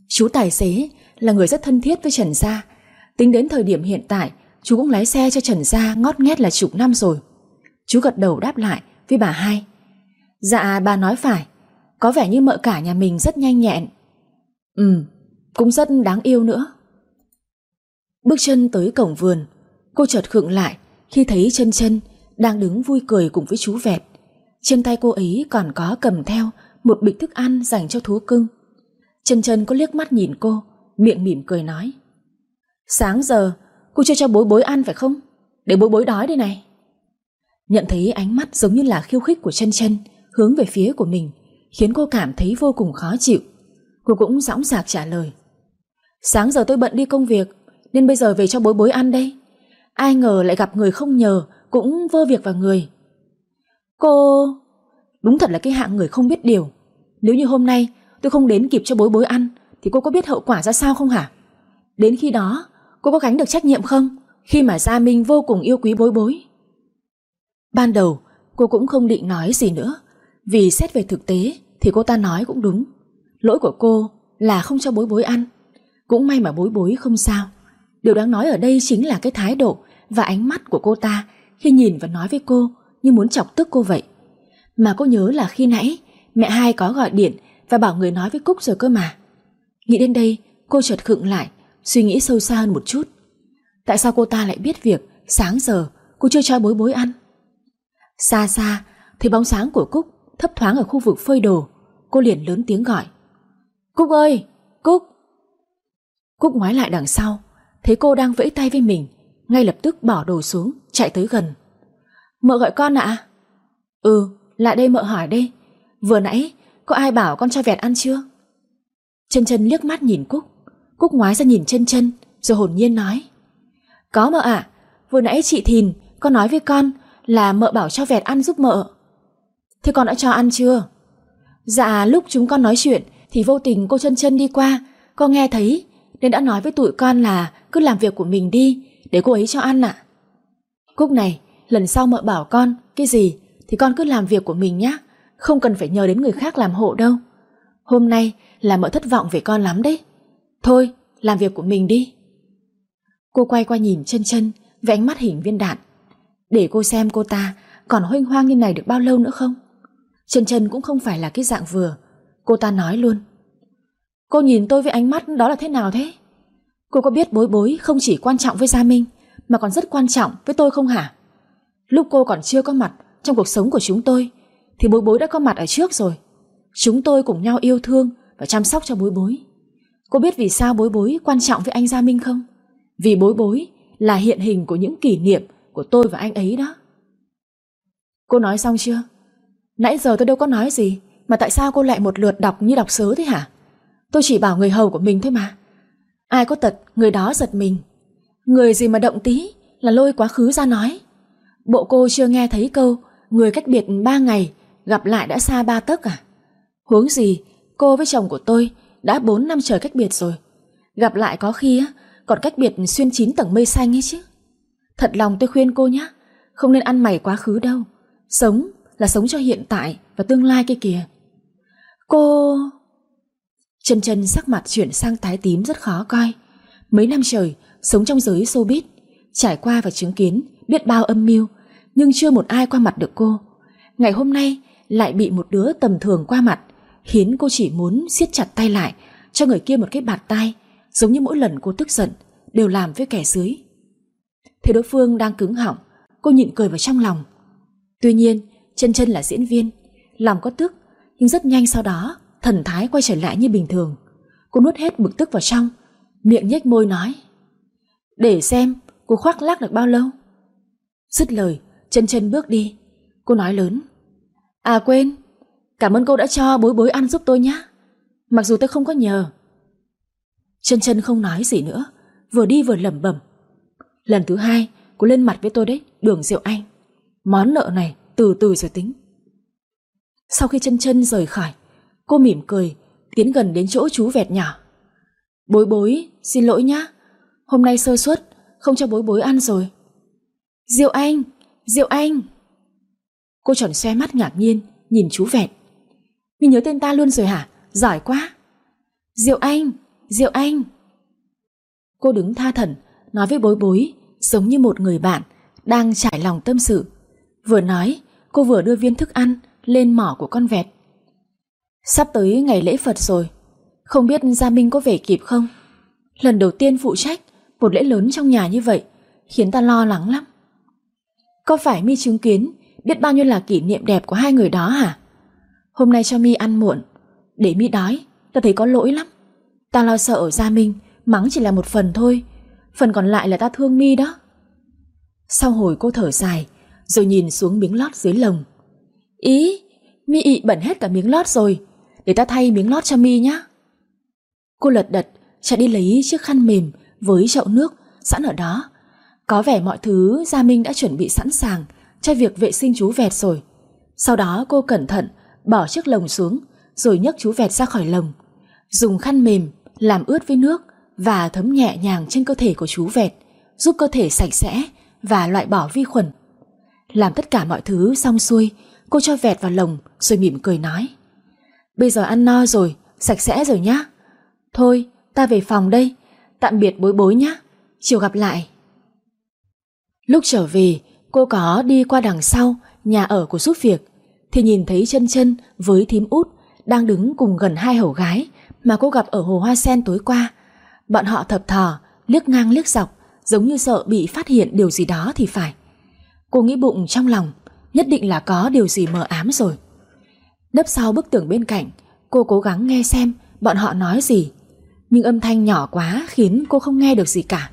Chú tài xế là người rất thân thiết với Trần Gia. Tính đến thời điểm hiện tại, chú cũng lái xe cho Trần Gia ngót nghét là chục năm rồi. Chú gật đầu đáp lại với bà hai. Dạ bà nói phải, có vẻ như mợ cả nhà mình rất nhanh nhẹn. Ừ, cũng rất đáng yêu nữa. Bước chân tới cổng vườn, Cô chợt khựng lại khi thấy chân chân đang đứng vui cười cùng với chú vẹt. Trên tay cô ấy còn có cầm theo một bịch thức ăn dành cho thú cưng. Chân chân có liếc mắt nhìn cô, miệng mỉm cười nói. Sáng giờ, cô chưa cho bối bối ăn phải không? Để bối bối đói đây này. Nhận thấy ánh mắt giống như là khiêu khích của chân chân hướng về phía của mình, khiến cô cảm thấy vô cùng khó chịu. Cô cũng dõng dạc trả lời. Sáng giờ tôi bận đi công việc, nên bây giờ về cho bối bối ăn đây. Ai ngờ lại gặp người không nhờ Cũng vơ việc vào người Cô... Đúng thật là cái hạng người không biết điều Nếu như hôm nay tôi không đến kịp cho bối bối ăn Thì cô có biết hậu quả ra sao không hả Đến khi đó Cô có gánh được trách nhiệm không Khi mà Gia Minh vô cùng yêu quý bối bối Ban đầu, cô cũng không định nói gì nữa. Vì xét về thực tế Thì cô ta nói cũng đúng. Lỗi của cô là không cho bối bối ăn. Cũng may mà bối bối không sao. Điều đáng nói ở đây chính là cái thái độ Và ánh mắt của cô ta Khi nhìn và nói với cô Như muốn chọc tức cô vậy. Mà cô nhớ là khi nãy, Mẹ hai có gọi điện Và bảo người nói với Cúc rồi cơ mà. Nghĩ đến đây, cô chợt khựng lại, Suy nghĩ sâu xa hơn một chút. Tại sao cô ta lại biết việc Sáng giờ cô chưa cho bối bối ăn? Xa xa, Thấy bóng sáng của Cúc thấp thoáng ở khu vực phơi đồ, Cô liền lớn tiếng gọi. Cúc ơi, Cúc. Cúc ngoái lại đằng sau, Thấy cô đang vẫy tay với mình, Ngay lập tức bỏ đồ xuống, Chạy tới gần. Mợ gọi con ạ. Ừ lại đây mợ hỏi đây. Vừa nãy, có ai bảo con cho vẹt ăn chưa? Chân chân liếc mắt nhìn Cúc. Cúc ngoái ra nhìn chân chân, Rồi hồn nhiên nói. Có mợ ạ. Vừa nãy chị Thìn Con nói với con là mợ bảo cho vẹt ăn giúp mợ. Thế con đã cho ăn chưa? Dạ lúc chúng con nói chuyện Thì vô tình cô chân chân đi qua. Con nghe thấy Nên đã nói với tụi con là Cứ làm việc của mình đi, Để cô ấy cho ăn ạ. Cúc này, lần sau mợ bảo con, Cái gì thì con cứ làm việc của mình nhé Không cần phải nhờ đến người khác làm hộ đâu. Hôm nay là mợ thất vọng về con lắm đấy. Thôi, làm việc của mình đi. Cô quay qua nhìn chân chân Với ánh mắt hình viên đạn. Để cô xem cô ta còn huynh hoang như này được bao lâu nữa không? Chân chân cũng không phải là cái dạng vừa. Cô ta nói luôn. Cô nhìn tôi với ánh mắt đó là thế nào thế? Cô có biết bối bối không chỉ quan trọng với Gia Minh, Mà còn rất quan trọng với tôi không hả? Lúc cô còn chưa có mặt Trong cuộc sống của chúng tôi, Thì bối bối đã có mặt ở trước rồi. Chúng tôi cùng nhau yêu thương Và chăm sóc cho bối bối. Cô biết vì sao bối bối quan trọng với anh Gia Minh không? Vì bối bối là hiện hình của những kỷ niệm của tôi và anh ấy đó. Cô nói xong chưa? Nãy giờ tôi đâu có nói gì, Mà tại sao cô lại một lượt đọc như đọc sớ thế hả? Tôi chỉ bảo người hầu của mình thôi mà. Ai có tật, Người đó giật mình. Người gì mà động tí Là lôi quá khứ ra nói. Bộ cô chưa nghe thấy câu, Người cách biệt ba ngày, Gặp lại đã xa ba tấc à? Huống gì, cô với chồng của tôi Đã bốn năm trời cách biệt rồi. Gặp lại có khi á, còn cách biệt xuyên chín tầng mây xanh ấy chứ. Thật lòng tôi khuyên cô nhé. Không nên ăn mày quá khứ đâu. Sống là sống cho hiện tại Và tương lai kia kìa. Cô... Chân chân sắc mặt chuyển sang tái tím rất khó coi. Mấy năm trời, Sống trong giới showbiz, Trải qua và chứng kiến biết bao âm mưu, Nhưng chưa một ai qua mặt được cô. Ngày hôm nay lại bị một đứa tầm thường qua mặt, Khiến cô chỉ muốn siết chặt tay lại Cho người kia một cái bạt tay, Giống như mỗi lần cô tức giận, Đều làm với kẻ dưới. Thấy đối phương đang cứng họng, Cô nhịn cười vào trong lòng. Tuy nhiên, chân chân là diễn viên, Lòng có tức, Nhưng rất nhanh sau đó, Thần thái quay trở lại như bình thường. Cô nuốt hết bực tức vào trong, Miệng nhếch môi nói, Để xem cô khoác lác được bao lâu. Dứt lời, chân chân bước đi. Cô nói lớn À quên, Cảm ơn cô đã cho bối bối ăn giúp tôi nhé. Mặc dù tôi không có nhờ. Chân chân không nói gì nữa, Vừa đi vừa lẩm bẩm Lần thứ hai, cô lên mặt với tôi đấy, Đường Diệu Anh. Món nợ này từ từ rồi tính. Sau khi chân chân rời khỏi, Cô mỉm cười, Tiến gần đến chỗ chú vẹt nhỏ. Bối bối, xin lỗi nhá. Hôm nay sơ suất, Không cho bối bối ăn rồi. Diệu Anh Diệu Anh. Cô tròn xoe mắt ngạc nhiên, Nhìn chú vẹt. Mình nhớ tên ta luôn rồi hả? Giỏi quá. Diệu Anh Diệu Anh. Cô đứng tha thần Nói với bối bối, Giống như một người bạn Đang trải lòng tâm sự. Vừa nói, cô vừa đưa viên thức ăn Lên mỏ của con vẹt. Sắp tới ngày lễ Phật rồi, Không biết Gia Minh có về kịp không? Lần đầu tiên phụ trách Một lễ lớn trong nhà như vậy, Khiến ta lo lắng lắm. Có phải mi chứng kiến Biết bao nhiêu là kỷ niệm đẹp của hai người đó hả? Hôm nay cho mi ăn muộn, Để mi đói, Ta thấy có lỗi lắm. Ta lo sợ ở Gia Minh Mắng chỉ là một phần thôi Phần còn lại là ta thương mi đó. Sau hồi cô thở dài, Rồi nhìn xuống miếng lót dưới lồng. Ý, Mi ị bẩn hết cả miếng lót rồi, Để ta thay miếng lót cho mi nhá. Cô lật đật, chạy đi lấy chiếc khăn mềm Với chậu nước sẵn ở đó. Có vẻ mọi thứ Gia Minh đã chuẩn bị sẵn sàng Cho việc vệ sinh chú vẹt rồi. Sau đó cô cẩn thận Bỏ chiếc lồng xuống, Rồi nhấc chú vẹt ra khỏi lồng. Dùng khăn mềm làm ướt với nước và thấm nhẹ nhàng trên cơ thể của chú vẹt, giúp cơ thể sạch sẽ và loại bỏ vi khuẩn. Làm tất cả mọi thứ xong xuôi, cô cho vẹt vào lồng rồi mỉm cười nói. Bây giờ ăn no rồi, sạch sẽ rồi nhá. Thôi, ta về phòng đây. Tạm biệt bối bối nhá Chiều gặp lại. Lúc trở về, cô có đi qua đằng sau nhà ở của giúp việc thì nhìn thấy chân chân với thím út đang đứng cùng gần hai hầu gái mà cô gặp ở hồ hoa sen tối qua. Bọn họ thập thò, liếc ngang liếc dọc, giống như sợ bị phát hiện điều gì đó thì phải. Cô nghĩ bụng trong lòng, nhất định là có điều gì mờ ám rồi. Đấp sau bức tường bên cạnh, cô cố gắng nghe xem bọn họ nói gì. Nhưng âm thanh nhỏ quá khiến cô không nghe được gì cả.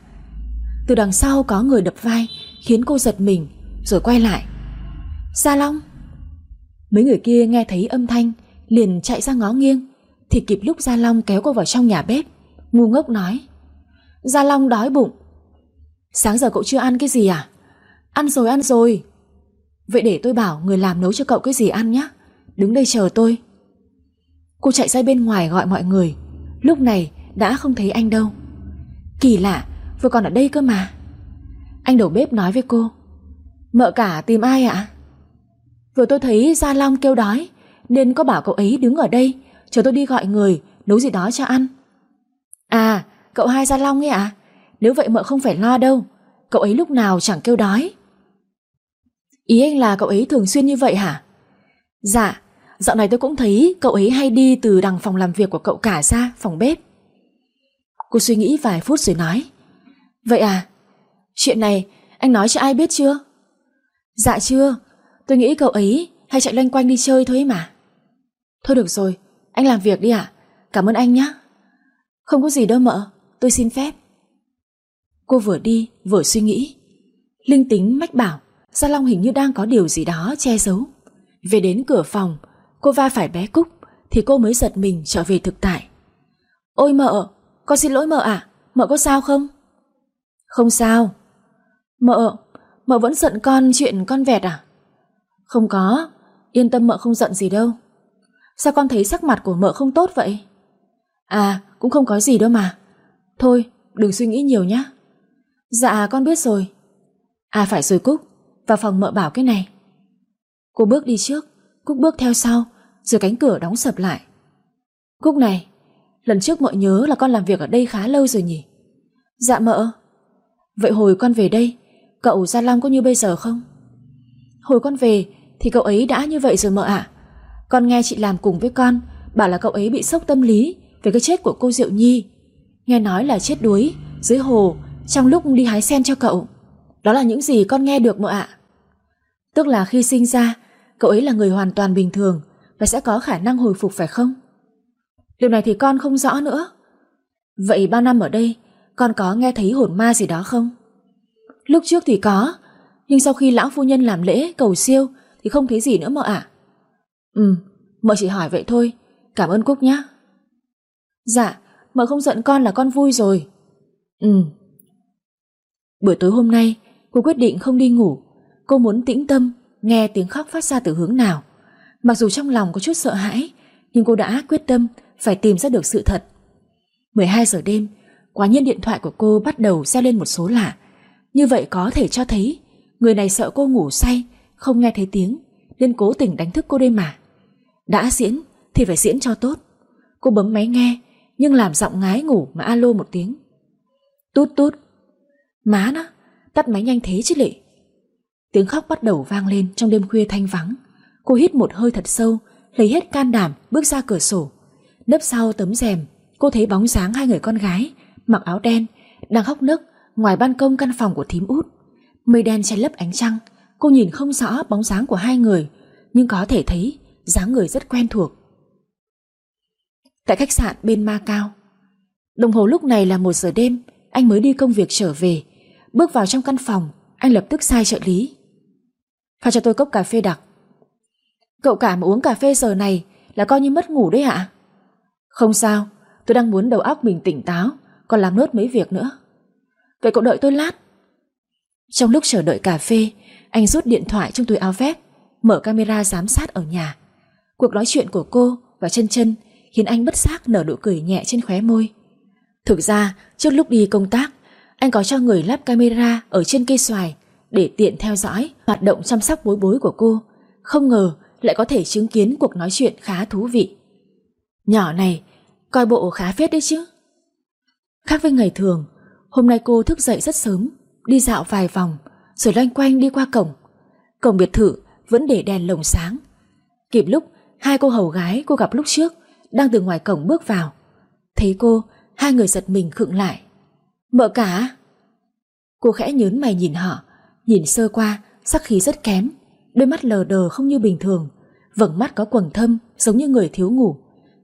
Từ đằng sau có người đập vai, khiến cô giật mình, rồi quay lại. Gia Long! Mấy người kia nghe thấy âm thanh, liền chạy ra ngó nghiêng, thì kịp lúc Gia Long kéo cô vào trong nhà bếp. Ngu ngốc nói. Gia Long đói bụng. Sáng giờ cậu chưa ăn cái gì à? Ăn rồi ăn rồi. Vậy để tôi bảo người làm nấu cho cậu cái gì ăn nhé. Đứng đây chờ tôi. Cô chạy ra bên ngoài gọi mọi người. Lúc này đã không thấy anh đâu. Kỳ lạ, vừa còn ở đây cơ mà. Anh đầu bếp nói với cô. Mợ cả tìm ai ạ? Vừa tôi thấy Gia Long kêu đói, nên có bảo cậu ấy đứng ở đây, chờ tôi đi gọi người, nấu gì đó cho ăn. À, cậu hai Gia Long ấy ạ? Nếu vậy mợ không phải lo đâu, cậu ấy lúc nào chẳng kêu đói. Ý anh là cậu ấy thường xuyên như vậy hả? Dạ, dạo này tôi cũng thấy cậu ấy hay đi từ đằng phòng làm việc của cậu cả ra phòng bếp. Cô suy nghĩ vài phút rồi nói. Vậy à, chuyện này anh nói cho ai biết chưa? Dạ chưa, tôi nghĩ cậu ấy hay chạy loanh quanh đi chơi thôi mà. Thôi được rồi, anh làm việc đi ạ. Cảm ơn anh nhé. Không có gì đâu mợ, tôi xin phép. Cô vừa đi vừa suy nghĩ. Linh tính mách bảo Gia Long hình như đang có điều gì đó che giấu. Về đến cửa phòng, cô va phải bé Cúc thì cô mới giật mình trở về thực tại. Ôi mợ, con xin lỗi mợ ạ, mợ có sao không? Không sao. Mợ, mợ vẫn giận con chuyện con vẹt à? Không có, yên tâm mợ không giận gì đâu. Sao con thấy sắc mặt của mợ không tốt vậy? À, cũng không có gì đâu mà. Thôi, đừng suy nghĩ nhiều nhé. Dạ, con biết rồi. À phải rồi Cúc, vào phòng mợ bảo cái này. Cô bước đi trước, Cúc bước theo sau, rồi cánh cửa đóng sập lại. Cúc này, lần trước mợ nhớ là con làm việc ở đây khá lâu rồi nhỉ? Dạ mợ. Vậy hồi con về đây, cậu Gia Long có như bây giờ không? Hồi con về thì cậu ấy đã như vậy rồi mợ ạ. Con nghe chị làm cùng với con, bảo là cậu ấy bị sốc tâm lý về cái chết của cô Diệu Nhi. Nghe nói là chết đuối dưới hồ trong lúc đi hái sen cho cậu. Đó là những gì con nghe được mợ ạ. Tức là khi sinh ra, cậu ấy là người hoàn toàn bình thường và sẽ có khả năng hồi phục phải không? Điều này thì con không rõ nữa. Vậy bao năm ở đây, con có nghe thấy hồn ma gì đó không? Lúc trước thì có, nhưng sau khi lão phu nhân làm lễ cầu siêu thì không thấy gì nữa mợ ạ. Ừ, mợ chỉ hỏi vậy thôi, cảm ơn Cúc nhé. Dạ, mợ không giận con là con vui rồi. Ừ. Buổi tối hôm nay, cô quyết định không đi ngủ. Cô muốn tĩnh tâm Nghe tiếng khóc phát ra từ hướng nào. Mặc dù trong lòng có chút sợ hãi Nhưng cô đã quyết tâm Phải tìm ra được sự thật. 12 giờ đêm quá nhiên điện thoại của cô bắt đầu reo lên một số lạ. Như vậy có thể cho thấy Người này sợ cô ngủ say Không nghe thấy tiếng Nên cố tình đánh thức cô đêm mà. Đã diễn thì phải diễn cho tốt. Cô bấm máy nghe nhưng làm giọng ngái ngủ mà alo một tiếng Tút tút Má nó Tắt máy nhanh thế chứ lệ Tiếng khóc bắt đầu vang lên trong đêm khuya thanh vắng. Cô hít một hơi thật sâu, lấy hết can đảm bước ra cửa sổ. Nấp sau tấm rèm, cô thấy bóng dáng hai người con gái, mặc áo đen, đang khóc nức ngoài ban công căn phòng của thím út. Mây đen che lấp ánh trăng, cô nhìn không rõ bóng dáng của hai người, nhưng có thể thấy dáng người rất quen thuộc. Tại khách sạn bên Ma Cao, đồng hồ lúc này là một giờ đêm, anh mới đi công việc trở về. Bước vào trong căn phòng, anh lập tức sai trợ lý. Pha cho tôi cốc cà phê đặc. Cậu cả mà uống cà phê giờ này là coi như mất ngủ đấy hả? Không sao, tôi đang muốn đầu óc mình tỉnh táo, còn làm nốt mấy việc nữa. Vậy cậu đợi tôi lát. Trong lúc chờ đợi cà phê, anh rút điện thoại trong túi áo vest, mở camera giám sát ở nhà. Cuộc nói chuyện của cô và chân chân khiến anh bất giác nở nụ cười nhẹ trên khóe môi. Thực ra, trước lúc đi công tác, anh có cho người lắp camera ở trên cây xoài để tiện theo dõi hoạt động chăm sóc bối bối của cô. Không ngờ lại có thể chứng kiến cuộc nói chuyện khá thú vị. Nhỏ này, coi bộ khá phết đấy chứ. Khác với ngày thường, hôm nay cô thức dậy rất sớm, đi dạo vài vòng, rồi loanh quanh đi qua cổng. Cổng biệt thự vẫn để đèn lồng sáng. Kịp lúc, hai cô hầu gái cô gặp lúc trước đang từ ngoài cổng bước vào. Thấy cô, hai người giật mình khựng lại. Mợ cả? Cô khẽ nhớn mày nhìn họ, nhìn sơ qua, sắc khí rất kém, đôi mắt lờ đờ không như bình thường, vầng mắt có quầng thâm giống như người thiếu ngủ.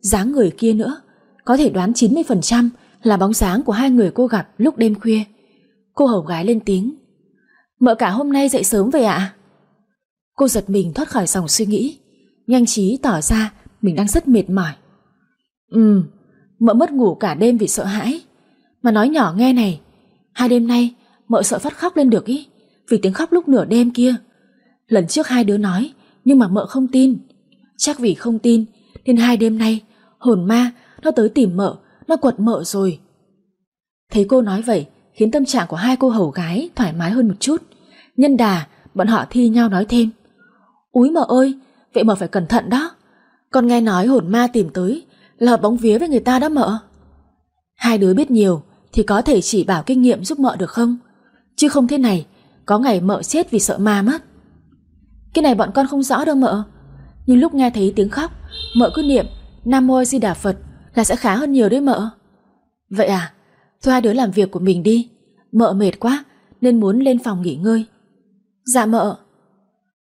dáng người kia nữa, có thể đoán 90% là bóng dáng của hai người cô gặp lúc đêm khuya. Cô hầu gái lên tiếng. Mợ cả hôm nay dậy sớm vậy ạ? Cô giật mình thoát khỏi dòng suy nghĩ, nhanh trí tỏ ra mình đang rất mệt mỏi. Ừ, mợ mất ngủ cả đêm vì sợ hãi. Mà nói nhỏ nghe này, hai đêm nay mợ sợ phát khóc lên được ý, vì tiếng khóc lúc nửa đêm kia. Lần trước hai đứa nói, nhưng mà mợ không tin. Chắc vì không tin, nên hai đêm nay, hồn ma nó tới tìm mợ, nó quật mợ rồi. Thấy cô nói vậy, khiến tâm trạng của hai cô hầu gái thoải mái hơn một chút. Nhân đà, bọn họ thi nhau nói thêm. Úi mợ ơi, vậy mợ phải cẩn thận đó. Con nghe nói hồn ma tìm tới là bóng vía với người ta đó mợ. Hai đứa biết nhiều thì có thể chỉ bảo kinh nghiệm giúp mợ được không? Chứ không thế này, có ngày mợ chết vì sợ ma mất. Cái này bọn con không rõ đâu mợ. Nhưng lúc nghe thấy tiếng khóc, mợ cứ niệm Nam Mô Di Đà Phật là sẽ khá hơn nhiều đấy mợ. Vậy à, thôi hai đứa làm việc của mình đi. Mợ mệt quá nên muốn lên phòng nghỉ ngơi. Dạ mợ.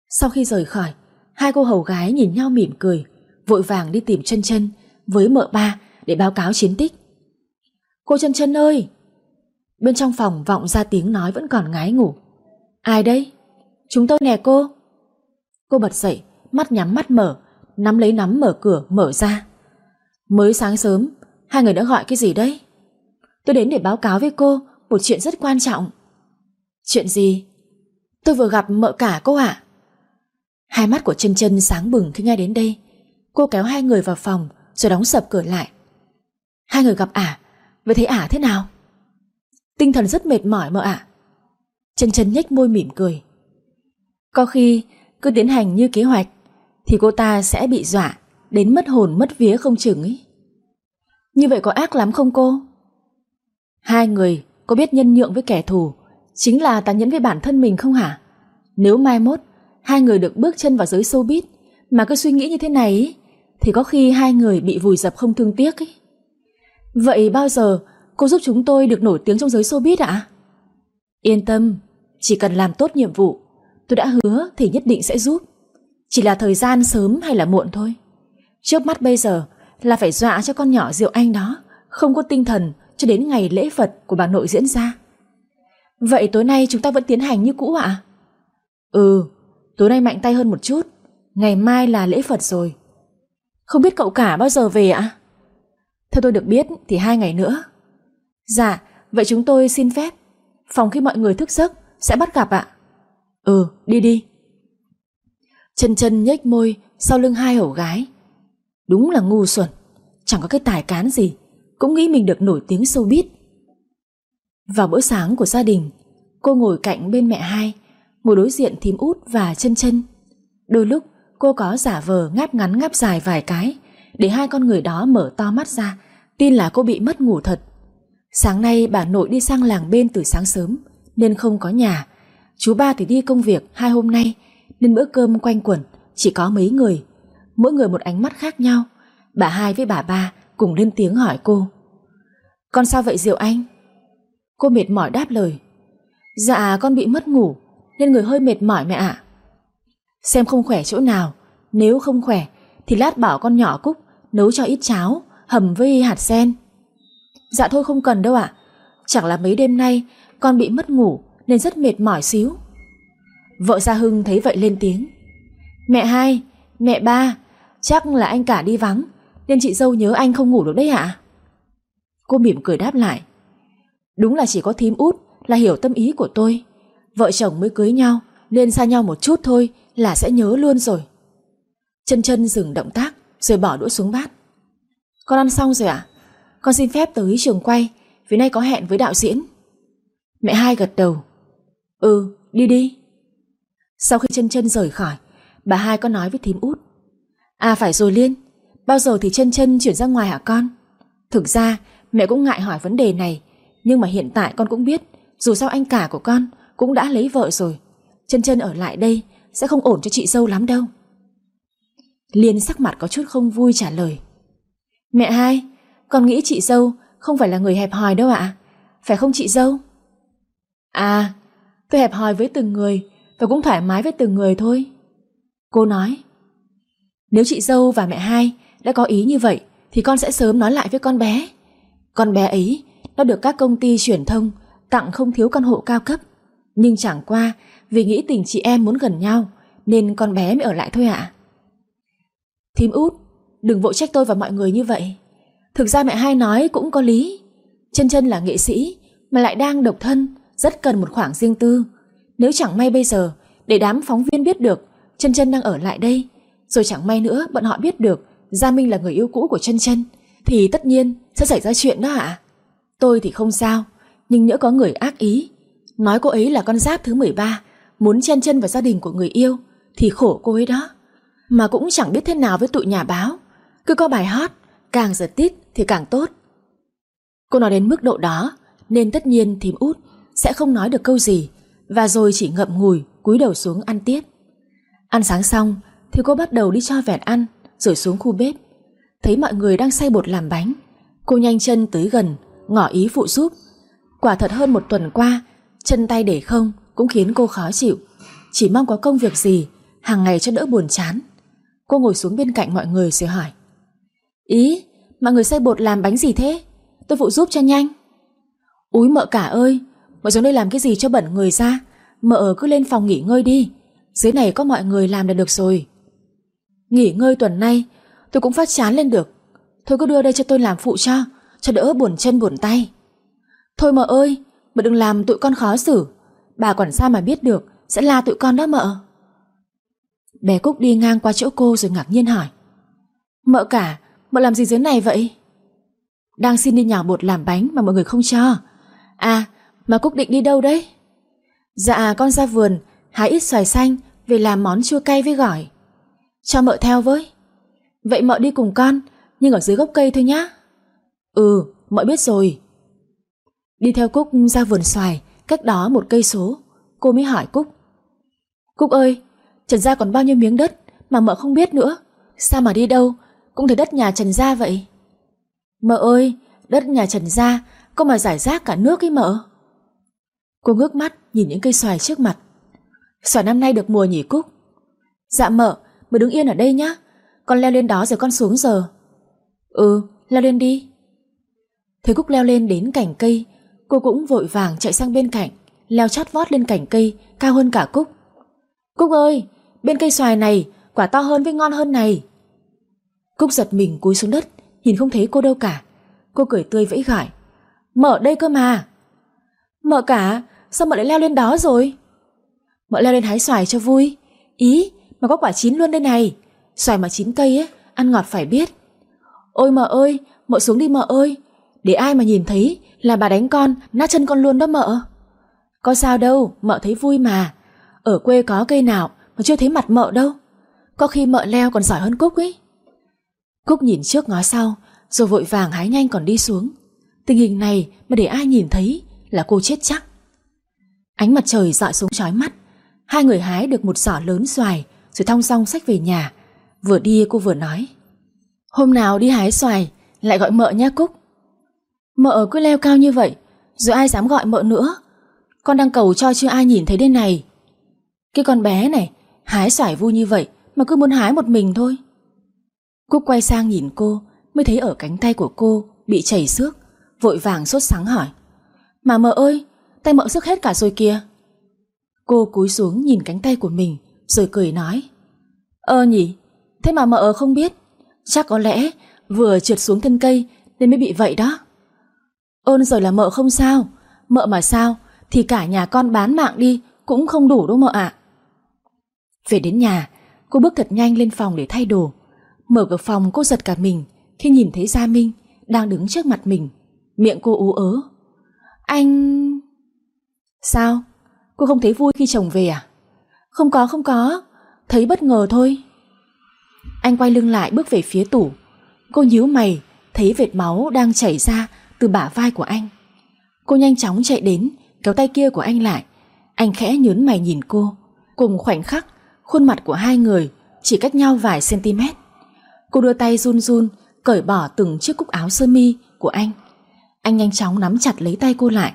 Sau khi rời khỏi, hai cô hầu gái nhìn nhau mỉm cười, vội vàng đi tìm chân chân với mợ ba để báo cáo chiến tích. Cô chân chân ơi! Bên trong phòng vọng ra tiếng nói vẫn còn ngái ngủ. Ai đây? Chúng tôi nè cô. Cô bật dậy, mắt nhắm mắt mở, nắm lấy nắm mở cửa mở ra. Mới sáng sớm, hai người đã gọi cái gì đấy? Tôi đến để báo cáo với cô một chuyện rất quan trọng. Chuyện gì? Tôi vừa gặp mợ cả cô ạ. Hai mắt của chân chân sáng bừng khi nghe đến đây. Cô kéo hai người vào phòng rồi đóng sập cửa lại. Hai người gặp ả, vậy thấy ả thế nào? Tinh thần rất mệt mỏi mà ạ. Chân chân nhếch môi mỉm cười. Có khi cứ tiến hành như kế hoạch thì cô ta sẽ bị dọa đến mất hồn mất vía không chừng ấy. Như vậy có ác lắm không cô? Hai người có biết nhân nhượng với kẻ thù chính là tàn nhẫn với bản thân mình không hả? Nếu mai mốt hai người được bước chân vào giới showbiz mà cứ suy nghĩ như thế này ấy thì có khi hai người bị vùi dập không thương tiếc ấy. Vậy bao giờ cô giúp chúng tôi được nổi tiếng trong giới showbiz ạ? Yên tâm, chỉ cần làm tốt nhiệm vụ, tôi đã hứa thì nhất định sẽ giúp. Chỉ là thời gian sớm hay là muộn thôi. Trước mắt bây giờ là phải dọa cho con nhỏ Diệu Anh đó không có tinh thần cho đến ngày lễ Phật của bà nội diễn ra. Vậy tối nay chúng ta vẫn tiến hành như cũ ạ? Ừ, tối nay mạnh tay hơn một chút. Ngày mai là lễ Phật rồi. Không biết cậu cả bao giờ về ạ? Theo tôi được biết thì hai ngày nữa. Dạ, vậy chúng tôi xin phép. Phòng khi mọi người thức giấc sẽ bắt gặp ạ. Ừ, đi đi. Chân chân nhếch môi sau lưng hai hổ gái. Đúng là ngu xuẩn, chẳng có cái tài cán gì, cũng nghĩ mình được nổi tiếng sâu biết. Vào bữa sáng của gia đình, cô ngồi cạnh bên mẹ hai, ngồi đối diện thím út và chân chân. Đôi lúc cô có giả vờ ngáp ngắn ngáp dài vài cái, để hai con người đó mở to mắt ra, tin là cô bị mất ngủ thật. Sáng nay bà nội đi sang làng bên từ sáng sớm, nên không có nhà. Chú ba thì đi công việc hai hôm nay, nên bữa cơm quanh quẩn chỉ có mấy người, mỗi người một ánh mắt khác nhau. Bà hai với bà ba cùng lên tiếng hỏi cô. Con sao vậy Diệu Anh? Cô mệt mỏi đáp lời. Dạ con bị mất ngủ, nên người hơi mệt mỏi mẹ ạ. Xem không khỏe chỗ nào, nếu không khỏe thì lát bảo con nhỏ Cúc nấu cho ít cháo, hầm với hạt sen. Dạ thôi không cần đâu ạ, chẳng là mấy đêm nay con bị mất ngủ nên rất mệt mỏi xíu. Vợ Gia Hưng thấy vậy lên tiếng. Mẹ hai, mẹ ba, chắc là anh cả đi vắng, nên chị dâu nhớ anh không ngủ được đấy ạ. Cô mỉm cười đáp lại. Đúng là chỉ có thím út là hiểu tâm ý của tôi. Vợ chồng mới cưới nhau, nên xa nhau một chút thôi là sẽ nhớ luôn rồi. Chân chân dừng động tác, rồi bỏ đũa xuống bát. Con ăn xong rồi ạ? Con xin phép tới trường quay, vì nay có hẹn với đạo diễn. Mẹ hai gật đầu. Ừ, đi đi. Sau khi chân chân rời khỏi, bà hai có nói với thím út. À phải rồi Liên, bao giờ thì chân chân chuyển ra ngoài hả con? Thực ra, Mẹ cũng ngại hỏi vấn đề này Nhưng mà hiện tại con cũng biết Dù sao anh cả của con cũng đã lấy vợ rồi Chân chân ở lại đây sẽ không ổn cho chị dâu lắm đâu. Liên sắc mặt có chút không vui trả lời. Mẹ hai, Con nghĩ chị dâu không phải là người hẹp hòi đâu ạ. Phải không chị dâu? À tôi hẹp hòi với từng người Và cũng thoải mái với từng người thôi. Cô nói. Nếu chị dâu và mẹ hai đã có ý như vậy, Thì con sẽ sớm nói lại với con bé. Con bé ấy Nó được các công ty truyền thông Tặng không thiếu căn hộ cao cấp, Nhưng chẳng qua vì nghĩ tình chị em muốn gần nhau, Nên con bé mới ở lại thôi ạ. Thím út, Đừng vội trách tôi và mọi người như vậy. Thực ra mẹ hai nói cũng có lý. Chân chân là nghệ sĩ, Mà lại đang độc thân, Rất cần một khoảng riêng tư. Nếu chẳng may bây giờ, Để đám phóng viên biết được Chân chân đang ở lại đây, Rồi chẳng may nữa bọn họ biết được Gia Minh là người yêu cũ của chân chân, Thì tất nhiên sẽ xảy ra chuyện đó ạ. Tôi thì không sao, Nhưng nhỡ có người ác ý, Nói cô ấy là con giáp thứ 13 Muốn chen chân vào gia đình của người yêu, Thì khổ cô ấy đó. Mà cũng chẳng biết thế nào với tụi nhà báo. Cứ có bài hot Càng giật tít thì càng tốt. Cô nói đến mức độ đó, Nên tất nhiên thím út Sẽ không nói được câu gì, Và rồi chỉ ngậm ngùi, cúi đầu xuống ăn tiếp. Ăn sáng xong, Thì cô bắt đầu đi cho vẹn ăn, Rồi xuống khu bếp. Thấy mọi người đang xay bột làm bánh, Cô nhanh chân tới gần, Ngỏ ý phụ giúp. Quả thật hơn một tuần qua, Chân tay để không cũng khiến cô khó chịu Chỉ mong có công việc gì hàng ngày cho đỡ buồn chán Cô ngồi xuống bên cạnh mọi người rồi hỏi Ý, mọi người xay bột làm bánh gì thế? Tôi phụ giúp cho nhanh. Úi mợ cả ơi, mọi xuống đây làm cái gì cho bẩn người ra? Mợ cứ lên phòng nghỉ ngơi đi. Dưới này có mọi người làm là được rồi. Nghỉ ngơi tuần nay, tôi cũng phát chán lên được. Thôi cứ đưa đây cho tôi làm phụ cho, cho đỡ buồn chân buồn tay. Thôi mợ ơi, mợ đừng làm tụi con khó xử. Bà quản sao mà biết được, sẽ la tụi con đó mợ. Bé Cúc đi ngang qua chỗ cô rồi ngạc nhiên hỏi. Mợ cả, Mợ làm gì dưới này vậy? Đang xin đi nhào bột làm bánh mà mọi người không cho. À, mà Cúc định đi đâu đấy? Dạ, con ra vườn, hái ít xoài xanh về làm món chua cay với gỏi. Cho mợ theo với. Vậy mợ đi cùng con, nhưng ở dưới gốc cây thôi nhá. Ừ, mợ biết rồi. Đi theo Cúc ra vườn xoài, cách đó một cây số. Cô mới hỏi Cúc. Cúc ơi, Trần Gia còn bao nhiêu miếng đất mà mợ không biết nữa. Sao mà đi đâu? Cũng thấy đất nhà Trần Gia vậy. Mợ ơi Đất nhà Trần Gia Có mà giải rác cả nước ấy mợ. Cô ngước mắt nhìn những cây xoài trước mặt. Xoài năm nay được mùa nhỉ Cúc? Dạ mợ Mợ đứng yên ở đây nhá. Con leo lên đó rồi con xuống giờ. Ừ leo lên đi. Thấy Cúc leo lên đến cành cây Cô cũng vội vàng chạy sang bên cạnh, Leo chót vót lên cành cây, Cao hơn cả Cúc. Cúc ơi, Bên cây xoài này Quả to hơn với ngon hơn này. Cúc giật mình cúi xuống đất, Nhìn không thấy cô đâu cả. Cô cười tươi vẫy gọi, Mợ đây cơ mà. Mợ cả, sao mợ lại leo lên đó rồi? Mợ leo lên hái xoài cho vui. Ý, mà có quả chín luôn đây này. Xoài mà chín cây ấy Ăn ngọt phải biết. Ôi mợ ơi, mợ xuống đi mợ ơi. Để ai mà nhìn thấy là bà đánh con, Nát chân con luôn đó mợ. Có sao đâu, mợ thấy vui mà. Ở quê có cây nào mà chưa thấy mặt mợ đâu. Có khi mợ leo còn giỏi hơn Cúc ấy. Cúc nhìn trước ngó sau, Rồi vội vàng hái nhanh còn đi xuống. Tình hình này mà để ai nhìn thấy Là cô chết chắc. Ánh mặt trời dọi xuống chói mắt. Hai người hái được một giỏ lớn xoài, Rồi thong song sách về nhà. Vừa đi cô vừa nói, Hôm nào đi hái xoài, Lại gọi mợ nha Cúc. Mợ cứ leo cao như vậy, Rồi ai dám gọi mợ nữa? Con đang cầu cho chưa ai nhìn thấy đây này. Cái con bé này, Hái xoài vui như vậy Mà cứ muốn hái một mình thôi. Cúc quay sang nhìn cô, Mới thấy ở cánh tay của cô Bị chảy xước, Vội vàng sốt sáng hỏi. Mà mợ ơi, Tay mợ sức hết cả rồi kìa. Cô cúi xuống nhìn cánh tay của mình, Rồi cười nói. Ơ nhỉ, Thế mà mợ không biết, Chắc có lẽ vừa trượt xuống thân cây Nên mới bị vậy đó. Ơn rồi là mợ không sao Mợ mà sao Thì cả nhà con bán mạng đi Cũng không đủ đâu mợ ạ Về đến nhà Cô bước thật nhanh lên phòng để thay đồ Mở cửa phòng cô giật cả mình khi nhìn thấy Gia Minh đang đứng trước mặt mình. Miệng cô ú ớ. Anh... Sao? Cô không thấy vui khi chồng về à? Không có, không có. Thấy bất ngờ thôi. Anh quay lưng lại bước về phía tủ. Cô nhíu mày, thấy vệt máu đang chảy ra từ bả vai của anh. Cô nhanh chóng chạy đến, kéo tay kia của anh lại. Anh khẽ nhớn mày nhìn cô. Cùng khoảnh khắc, khuôn mặt của hai người chỉ cách nhau vài cm. Cô đưa tay run run, cởi bỏ từng chiếc cúc áo sơ mi của anh. Anh nhanh chóng nắm chặt lấy tay cô lại.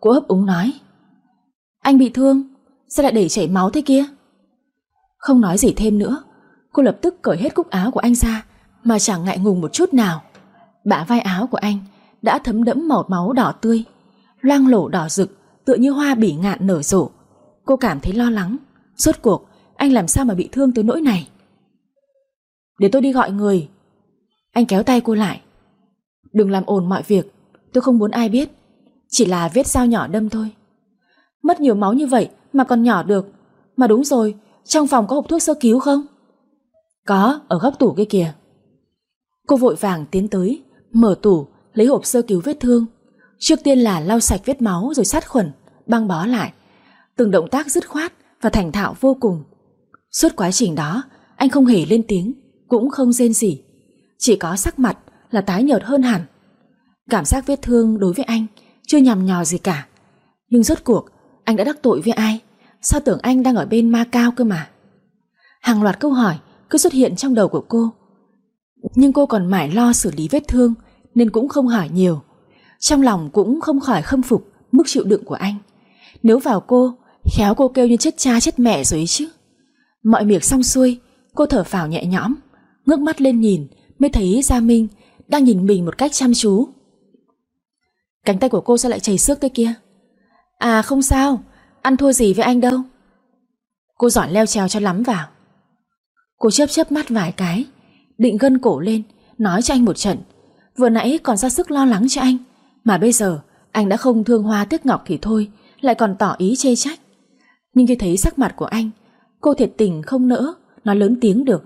Cô ấp úng nói. Anh bị thương, sao lại để chảy máu thế kia? Không nói gì thêm nữa, cô lập tức cởi hết cúc áo của anh ra mà chẳng ngại ngùng một chút nào. Bả vai áo của anh đã thấm đẫm màu máu đỏ tươi, loang lổ đỏ rực tựa như hoa bỉ ngạn nở rộ. Cô cảm thấy lo lắng, rốt cuộc anh làm sao mà bị thương tới nỗi này. Để tôi đi gọi người. Anh kéo tay cô lại. Đừng làm ồn mọi việc, tôi không muốn ai biết. Chỉ là vết dao nhỏ đâm thôi. Mất nhiều máu như vậy mà còn nhỏ được. Mà đúng rồi, trong phòng có hộp thuốc sơ cứu không? Có, ở góc tủ kia kìa. Cô vội vàng tiến tới, mở tủ, lấy hộp sơ cứu vết thương. Trước tiên là lau sạch vết máu rồi sát khuẩn, băng bó lại. Từng động tác dứt khoát và thành thạo vô cùng. Suốt quá trình đó, anh không hề lên tiếng, cũng không rên gì. Chỉ có sắc mặt là tái nhợt hơn hẳn. Cảm giác vết thương đối với anh chưa nhằm nhò gì cả. Nhưng rốt cuộc, anh đã đắc tội với ai? Sao tưởng anh đang ở bên ma cao cơ mà? Hàng loạt câu hỏi cứ xuất hiện trong đầu của cô. Nhưng cô còn mãi lo xử lý vết thương nên cũng không hỏi nhiều. Trong lòng cũng không khỏi khâm phục mức chịu đựng của anh. Nếu vào cô, khéo cô kêu như chết cha chết mẹ rồi ấy chứ. Mọi việc xong xuôi, cô thở phào nhẹ nhõm, ngước mắt lên nhìn mới thấy Gia Minh đang nhìn mình một cách chăm chú. Cánh tay của cô sao lại chảy xước thế kia? À không sao, ăn thua gì với anh đâu. Cô giỏi leo trèo cho lắm vào. Cô chớp chớp mắt vài cái, định gân cổ lên, nói cho anh một trận. Vừa nãy còn ra sức lo lắng cho anh, mà bây giờ anh đã không thương hoa tiếc ngọc thì thôi, lại còn tỏ ý chê trách. Nhưng khi thấy sắc mặt của anh, cô thiệt tình không nỡ, nói lớn tiếng được.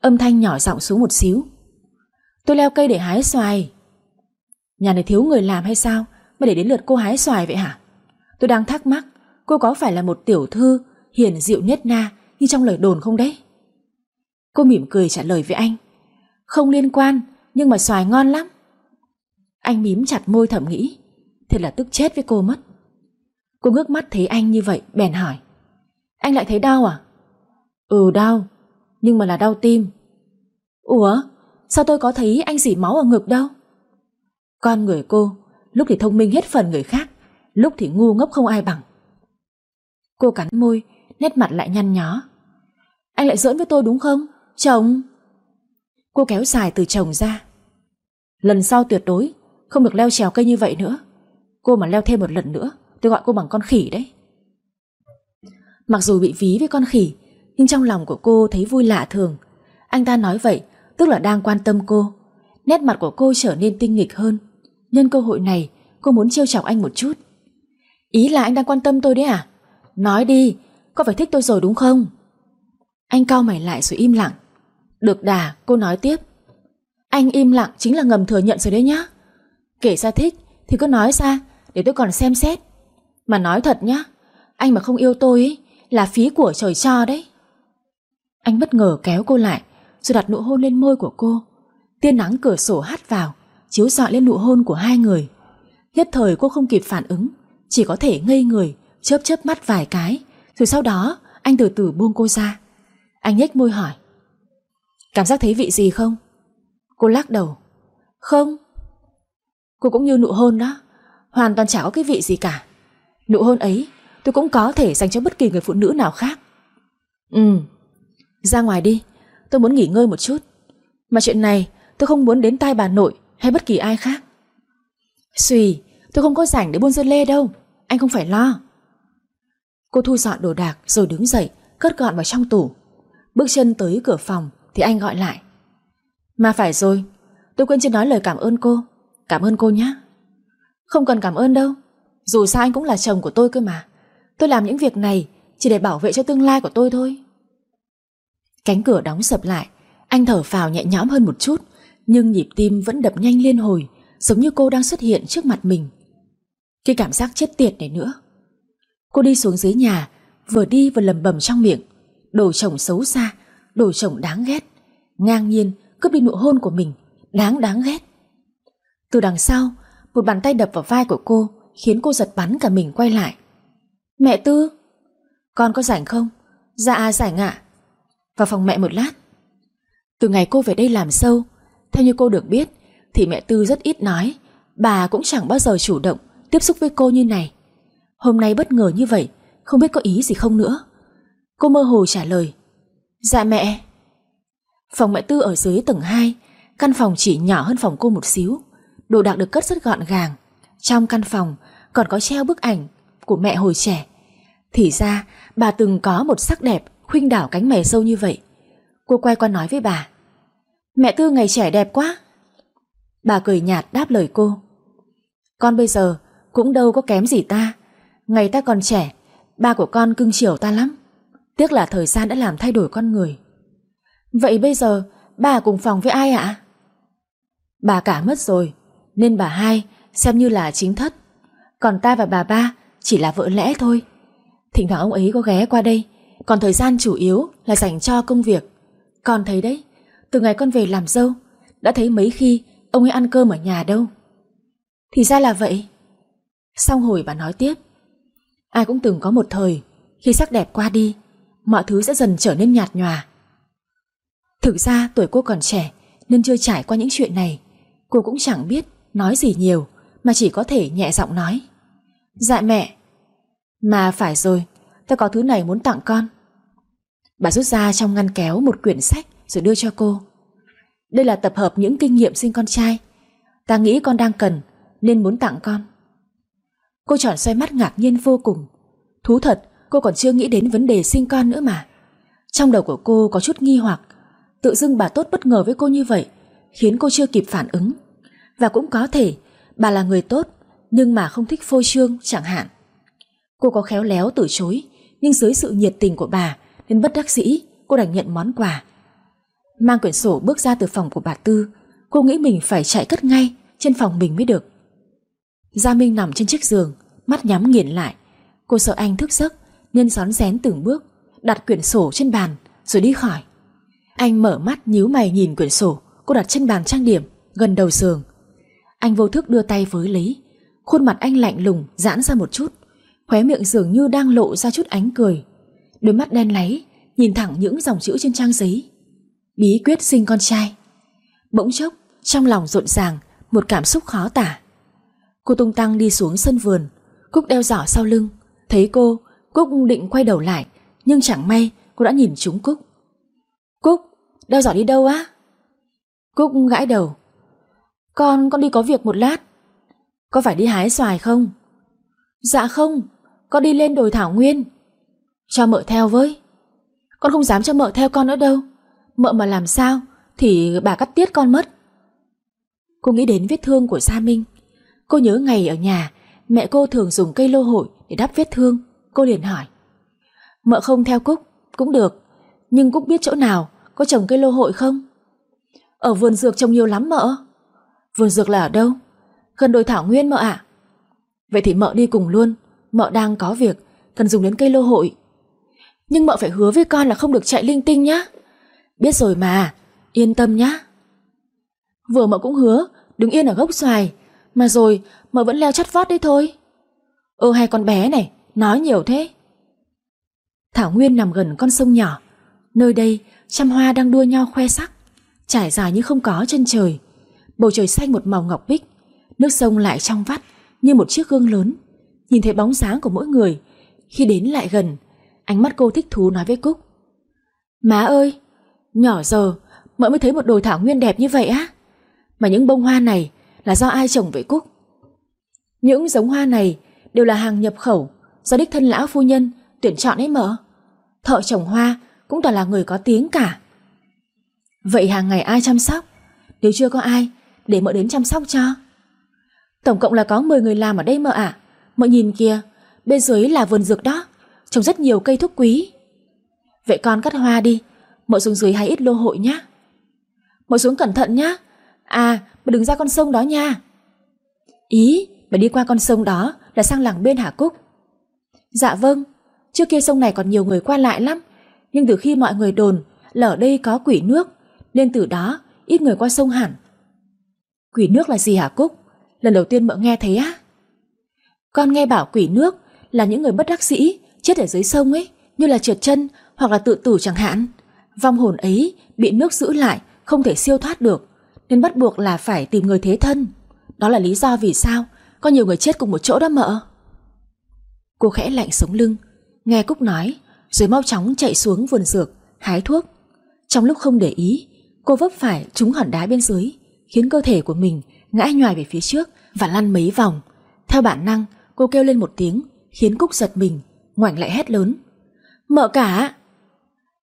Âm thanh nhỏ giọng xuống một xíu. Tôi leo cây để hái xoài. Nhà này thiếu người làm hay sao mà để đến lượt cô hái xoài vậy hả? Tôi đang thắc mắc, cô có phải là một tiểu thư hiền dịu nhất na như trong lời đồn không đấy? Cô mỉm cười trả lời với anh. Không liên quan, nhưng mà xoài ngon lắm. Anh mím chặt môi thầm nghĩ, thật là tức chết với cô mất. Cô ngước mắt thấy anh như vậy, bèn hỏi. Anh lại thấy đau à? Ừ đau, nhưng mà là đau tim. Ủa, sao tôi có thấy anh dỉ máu ở ngực đâu? Con người cô, lúc thì thông minh hết phần người khác, lúc thì ngu ngốc không ai bằng. Cô cắn môi, nét mặt lại nhăn nhó. Anh lại giỡn với tôi đúng không? Chồng! Cô kéo dài từ chồng ra. Lần sau tuyệt đối không được leo trèo cây như vậy nữa. Cô mà leo thêm một lần nữa, tôi gọi cô bằng con khỉ đấy. Mặc dù bị ví với con khỉ, nhưng trong lòng của cô thấy vui lạ thường. Anh ta nói vậy, tức là đang quan tâm cô. Nét mặt của cô trở nên tinh nghịch hơn. Nhân cơ hội này, cô muốn trêu chọc anh một chút. Ý là anh đang quan tâm tôi đấy à? Nói đi, có phải thích tôi rồi đúng không? Anh cau mày lại rồi im lặng. Được đà, cô nói tiếp. Anh im lặng chính là ngầm thừa nhận rồi đấy nhá. Kể ra thích thì cứ nói ra để tôi còn xem xét. Mà nói thật nhá, anh mà không yêu tôi ý, là phí của trời cho đấy. Anh bất ngờ kéo cô lại rồi đặt nụ hôn lên môi của cô. Tia nắng cửa sổ hắt vào, chiếu dọi lên nụ hôn của hai người. Nhất thời cô không kịp phản ứng, chỉ có thể ngây người, chớp chớp mắt vài cái, rồi sau đó anh từ từ buông cô ra. Anh nhếch môi hỏi. Cảm giác thấy vị gì không? Cô lắc đầu. Không. Cô cũng như nụ hôn đó, hoàn toàn chả có cái vị gì cả. Nụ hôn ấy tôi cũng có thể dành cho bất kỳ người phụ nữ nào khác. Ừ, ra ngoài đi, tôi muốn nghỉ ngơi một chút. Mà chuyện này tôi không muốn đến tai bà nội hay bất kỳ ai khác. Xùi tôi không có rảnh để buôn dưa lê đâu, anh không phải lo. Cô thu dọn đồ đạc rồi đứng dậy, cất gọn vào trong tủ. Bước chân tới cửa phòng thì anh gọi lại. Mà phải rồi, tôi quên chưa nói lời cảm ơn cô. Cảm ơn cô nhé. Không cần cảm ơn đâu, dù sao anh cũng là chồng của tôi cơ mà. Tôi làm những việc này chỉ để bảo vệ cho tương lai của tôi thôi. Cánh cửa đóng sập lại, anh thở phào nhẹ nhõm hơn một chút, nhưng nhịp tim vẫn đập nhanh liên hồi, giống như cô đang xuất hiện trước mặt mình. Cái cảm giác chết tiệt này nữa. Cô đi xuống dưới nhà, vừa đi vừa lầm bầm trong miệng. Đồ chồng xấu xa, đồ chồng đáng ghét. Ngang nhiên cướp đi nụ hôn của mình, đáng đáng ghét. Từ đằng sau, Một bàn tay đập vào vai của cô Khiến cô giật bắn cả mình quay lại. Mẹ Tư Con có rảnh không? Dạ rảnh ạ. Vào phòng mẹ một lát. Từ ngày cô về đây làm sâu Theo như cô được biết Thì mẹ Tư rất ít nói. Bà cũng chẳng bao giờ chủ động Tiếp xúc với cô như này. Hôm nay bất ngờ như vậy Không biết có ý gì không nữa. Cô mơ hồ trả lời. Dạ mẹ. Phòng mẹ Tư ở dưới tầng 2 Căn phòng chỉ nhỏ hơn phòng cô một xíu. Đồ đạc được cất rất gọn gàng. Trong căn phòng còn có treo bức ảnh Của mẹ hồi trẻ. Thì ra, bà từng có một sắc đẹp Khuynh đảo cánh mày sâu như vậy. Cô quay qua nói với bà, Mẹ Tư ngày trẻ đẹp quá. Bà cười nhạt đáp lời cô, Con bây giờ cũng đâu có kém gì ta. Ngày ta còn trẻ, Ba của con cưng chiều ta lắm. Tiếc là thời gian đã làm thay đổi con người. Vậy bây giờ, Bà cùng phòng với ai ạ? Bà cả mất rồi, Nên bà hai xem như là chính thất. Còn ta và bà ba Chỉ là vợ lẽ thôi. Thỉnh thoảng ông ấy có ghé qua đây, Còn thời gian chủ yếu là dành cho công việc. Con thấy đấy, Từ ngày con về làm dâu, Đã thấy mấy khi ông ấy ăn cơm ở nhà đâu. Thì ra là vậy. Xong hồi bà nói tiếp, Ai cũng từng có một thời Khi sắc đẹp qua đi, Mọi thứ sẽ dần trở nên nhạt nhòa. Thực ra tuổi cô còn trẻ Nên chưa trải qua những chuyện này. Cô cũng chẳng biết nói gì nhiều, Mà chỉ có thể nhẹ giọng nói. Dạ mẹ. Mà phải rồi, Ta có thứ này muốn tặng con. Bà rút ra trong ngăn kéo một quyển sách Rồi đưa cho cô. Đây là tập hợp những kinh nghiệm sinh con trai. Ta nghĩ con đang cần Nên muốn tặng con. Cô tròn xoay mắt ngạc nhiên vô cùng. Thú thật, cô còn chưa nghĩ đến vấn đề sinh con nữa mà. Trong đầu của cô có chút nghi hoặc. Tự dưng bà tốt bất ngờ với cô như vậy, Khiến cô chưa kịp phản ứng. Và cũng có thể, bà là người tốt, Nhưng mà không thích phô trương, chẳng hạn. Cô có khéo léo từ chối, Nhưng dưới sự nhiệt tình của bà, Nên bất đắc dĩ, cô đành nhận món quà. Mang quyển sổ bước ra từ phòng của bà Tư, Cô nghĩ mình phải chạy cất ngay, Trên phòng mình mới được. Gia Minh nằm trên chiếc giường, Mắt nhắm nghiền lại. Cô sợ anh thức giấc, Nên rón rén từng bước, Đặt quyển sổ trên bàn, rồi đi khỏi. Anh mở mắt nhíu mày nhìn quyển sổ. Cô đặt trên bàn trang điểm, Gần đầu giường. Anh vô thức đưa tay với lấy Khuôn mặt anh lạnh lùng, giãn ra một chút. Khóe miệng dường như đang lộ ra chút ánh cười. Đôi mắt đen láy, Nhìn thẳng những dòng chữ trên trang giấy. Bí quyết sinh con trai. Bỗng chốc, Trong lòng rộn ràng, Một cảm xúc khó tả. Cô tung tăng đi xuống sân vườn. Cúc đeo giỏ sau lưng. Thấy cô, Cúc định quay đầu lại, Nhưng chẳng may cô đã nhìn trúng Cúc Cúc đeo giỏ đi đâu á? Cúc gãi đầu. Con con đi có việc một lát. Có phải đi hái xoài không? Dạ không, Con đi lên đồi thảo nguyên. Cho mợ theo với. Con không dám cho mợ theo con nữa đâu. Mợ mà làm sao Thì bà cắt tiết con mất. Cô nghĩ đến vết thương của Sa Minh. Cô nhớ ngày ở nhà, Mẹ cô thường dùng cây lô hội để đắp vết thương. Cô liền hỏi. Mợ không theo Cúc cũng được, Nhưng Cúc biết chỗ nào có trồng cây lô hội không? Ở vườn dược trồng nhiều lắm mợ. Vườn dược là ở đâu? Gần đồi thảo nguyên mợ ạ. Vậy thì mợ đi cùng luôn. Mợ đang có việc, Cần dùng đến cây lô hội. Nhưng mợ phải hứa với con là không được chạy linh tinh nhá. Biết rồi mà, Yên tâm nhá. Vừa mợ cũng hứa, Đứng yên ở gốc xoài, Mà rồi mợ vẫn leo chắt vót đấy thôi. Ơ hai con bé này, Nói nhiều thế. Thảo Nguyên nằm gần con sông nhỏ. Nơi đây trăm hoa đang đua nhau khoe sắc, Trải dài như không có chân trời. Bầu trời xanh một màu ngọc bích, Nước sông lại trong vắt Như một chiếc gương lớn. Nhìn thấy bóng dáng của mỗi người, Khi đến lại gần, Ánh mắt cô thích thú nói với Cúc. Má ơi, Nhỏ giờ, mợ mới thấy một đồi thảo nguyên đẹp như vậy á. Mà những bông hoa này Là do ai trồng vậy Cúc? Những giống hoa này Đều là hàng nhập khẩu Do đích thân lão phu nhân tuyển chọn ấy mợ. Thợ trồng hoa cũng toàn là người có tiếng cả. Vậy hàng ngày ai chăm sóc? Nếu chưa có ai, Để mợ đến chăm sóc cho. Tổng cộng là có 10 người làm ở đây mợ ạ. Mợ nhìn kìa, Bên dưới là vườn dược đó, Trồng rất nhiều cây thuốc quý. Vậy con cắt hoa đi, Mợ xuống dưới hay ít lô hội nhá. Mợ xuống cẩn thận nhá. À mợ đừng ra con sông đó nha. Ý mợ đi qua con sông đó Là sang làng bên Hà Cúc. Dạ vâng Trước kia sông này còn nhiều người qua lại lắm nhưng từ khi mọi người đồn là ở đây có quỷ nước, Nên từ đó ít người qua sông hẳn. Quỷ nước là gì hả Cúc? Lần đầu tiên mợ nghe thấy á. Con nghe bảo quỷ nước Là những người bất đắc sĩ Chết ở dưới sông ấy, Như là trượt chân hoặc là tự tử chẳng hạn. Vong hồn ấy bị nước giữ lại, Không thể siêu thoát được, Nên bắt buộc là phải tìm người thế thân. Đó là lý do vì sao Có nhiều người chết cùng một chỗ đó mợ. Cô khẽ lạnh sống lưng, Nghe Cúc nói rồi mau chóng chạy xuống vườn dược, Hái thuốc. Trong lúc không để ý, Cô vấp phải trúng hòn đá bên dưới, Khiến cơ thể của mình ngã nhòi về phía trước Và lăn mấy vòng. Theo bản năng, cô kêu lên một tiếng, Khiến Cúc giật mình, Ngoảnh lại hét lớn. Mợ cả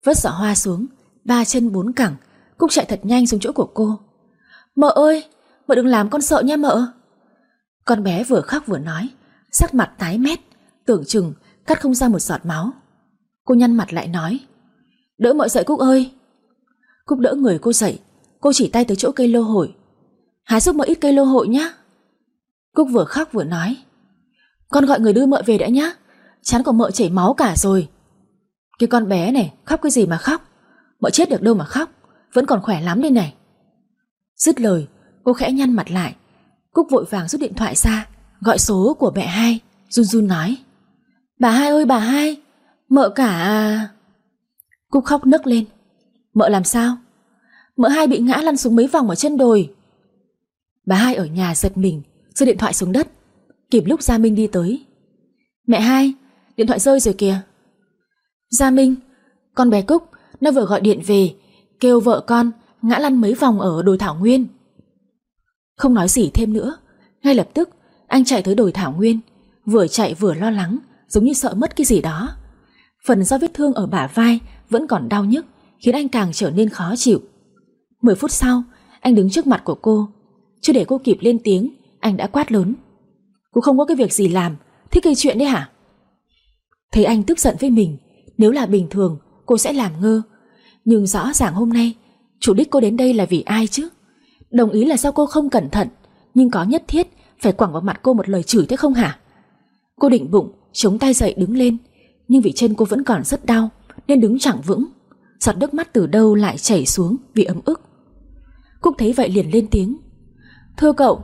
vớt giỏ hoa xuống, Ba chân bốn cẳng, Cúc chạy thật nhanh xuống chỗ của cô. Mợ ơi, Mợ đừng làm con sợ nha mợ. Con bé vừa khóc vừa nói, Sắc mặt tái mét, Tưởng chừng cắt không ra một giọt máu. Cô nhăn mặt lại nói, Đỡ mọi dậy Cúc ơi. Cúc đỡ người cô dậy, Cô chỉ tay tới chỗ cây lô hội. Hái giúp mọi ít cây lô hội nhá. Cúc vừa khóc vừa nói, Con gọi người đưa mợ về đã nhá, Chán của mợ chảy máu cả rồi. Cái con bé này, khóc cái gì mà khóc? Mợ chết được đâu mà khóc, Vẫn còn khỏe lắm đây này. Dứt lời, cô khẽ nhăn mặt lại. Cúc vội vàng rút điện thoại ra, Gọi số của mẹ hai, Run run nói, Bà hai ơi, bà hai. Mợ cả Cúc khóc nức lên. Mợ làm sao? Mợ hai bị ngã lăn xuống mấy vòng ở chân đồi. Bà hai ở nhà giật mình Rơi điện thoại xuống đất. Kịp lúc Gia Minh đi tới. Mẹ hai, Điện thoại rơi rồi kìa. Gia Minh, Con bé Cúc, Nó vừa gọi điện về, Kêu vợ con Ngã lăn mấy vòng ở đồi Thảo Nguyên. Không nói gì thêm nữa, Ngay lập tức Anh chạy tới đồi Thảo Nguyên, Vừa chạy vừa lo lắng, Giống như sợ mất cái gì đó. Phần do vết thương ở bả vai Vẫn còn đau nhức, Khiến anh càng trở nên khó chịu. 10 phút sau, Anh đứng trước mặt của cô. Chưa để cô kịp lên tiếng, Anh đã quát lớn. Cô không có cái việc gì làm, Thích gây chuyện đấy hả? Thấy anh tức giận với mình, Nếu là bình thường, cô sẽ làm ngơ. Nhưng rõ ràng hôm nay, Chủ đích cô đến đây là vì ai chứ? Đồng ý là do cô không cẩn thận, Nhưng có nhất thiết phải quẳng vào mặt cô một lời chửi thế không hả? Cô định bụng, Chống tay dậy đứng lên nhưng vì chân cô vẫn còn rất đau, Nên đứng chẳng vững. Giọt nước mắt từ đâu lại chảy xuống vì ấm ức. Cúc thấy vậy liền lên tiếng. Thưa cậu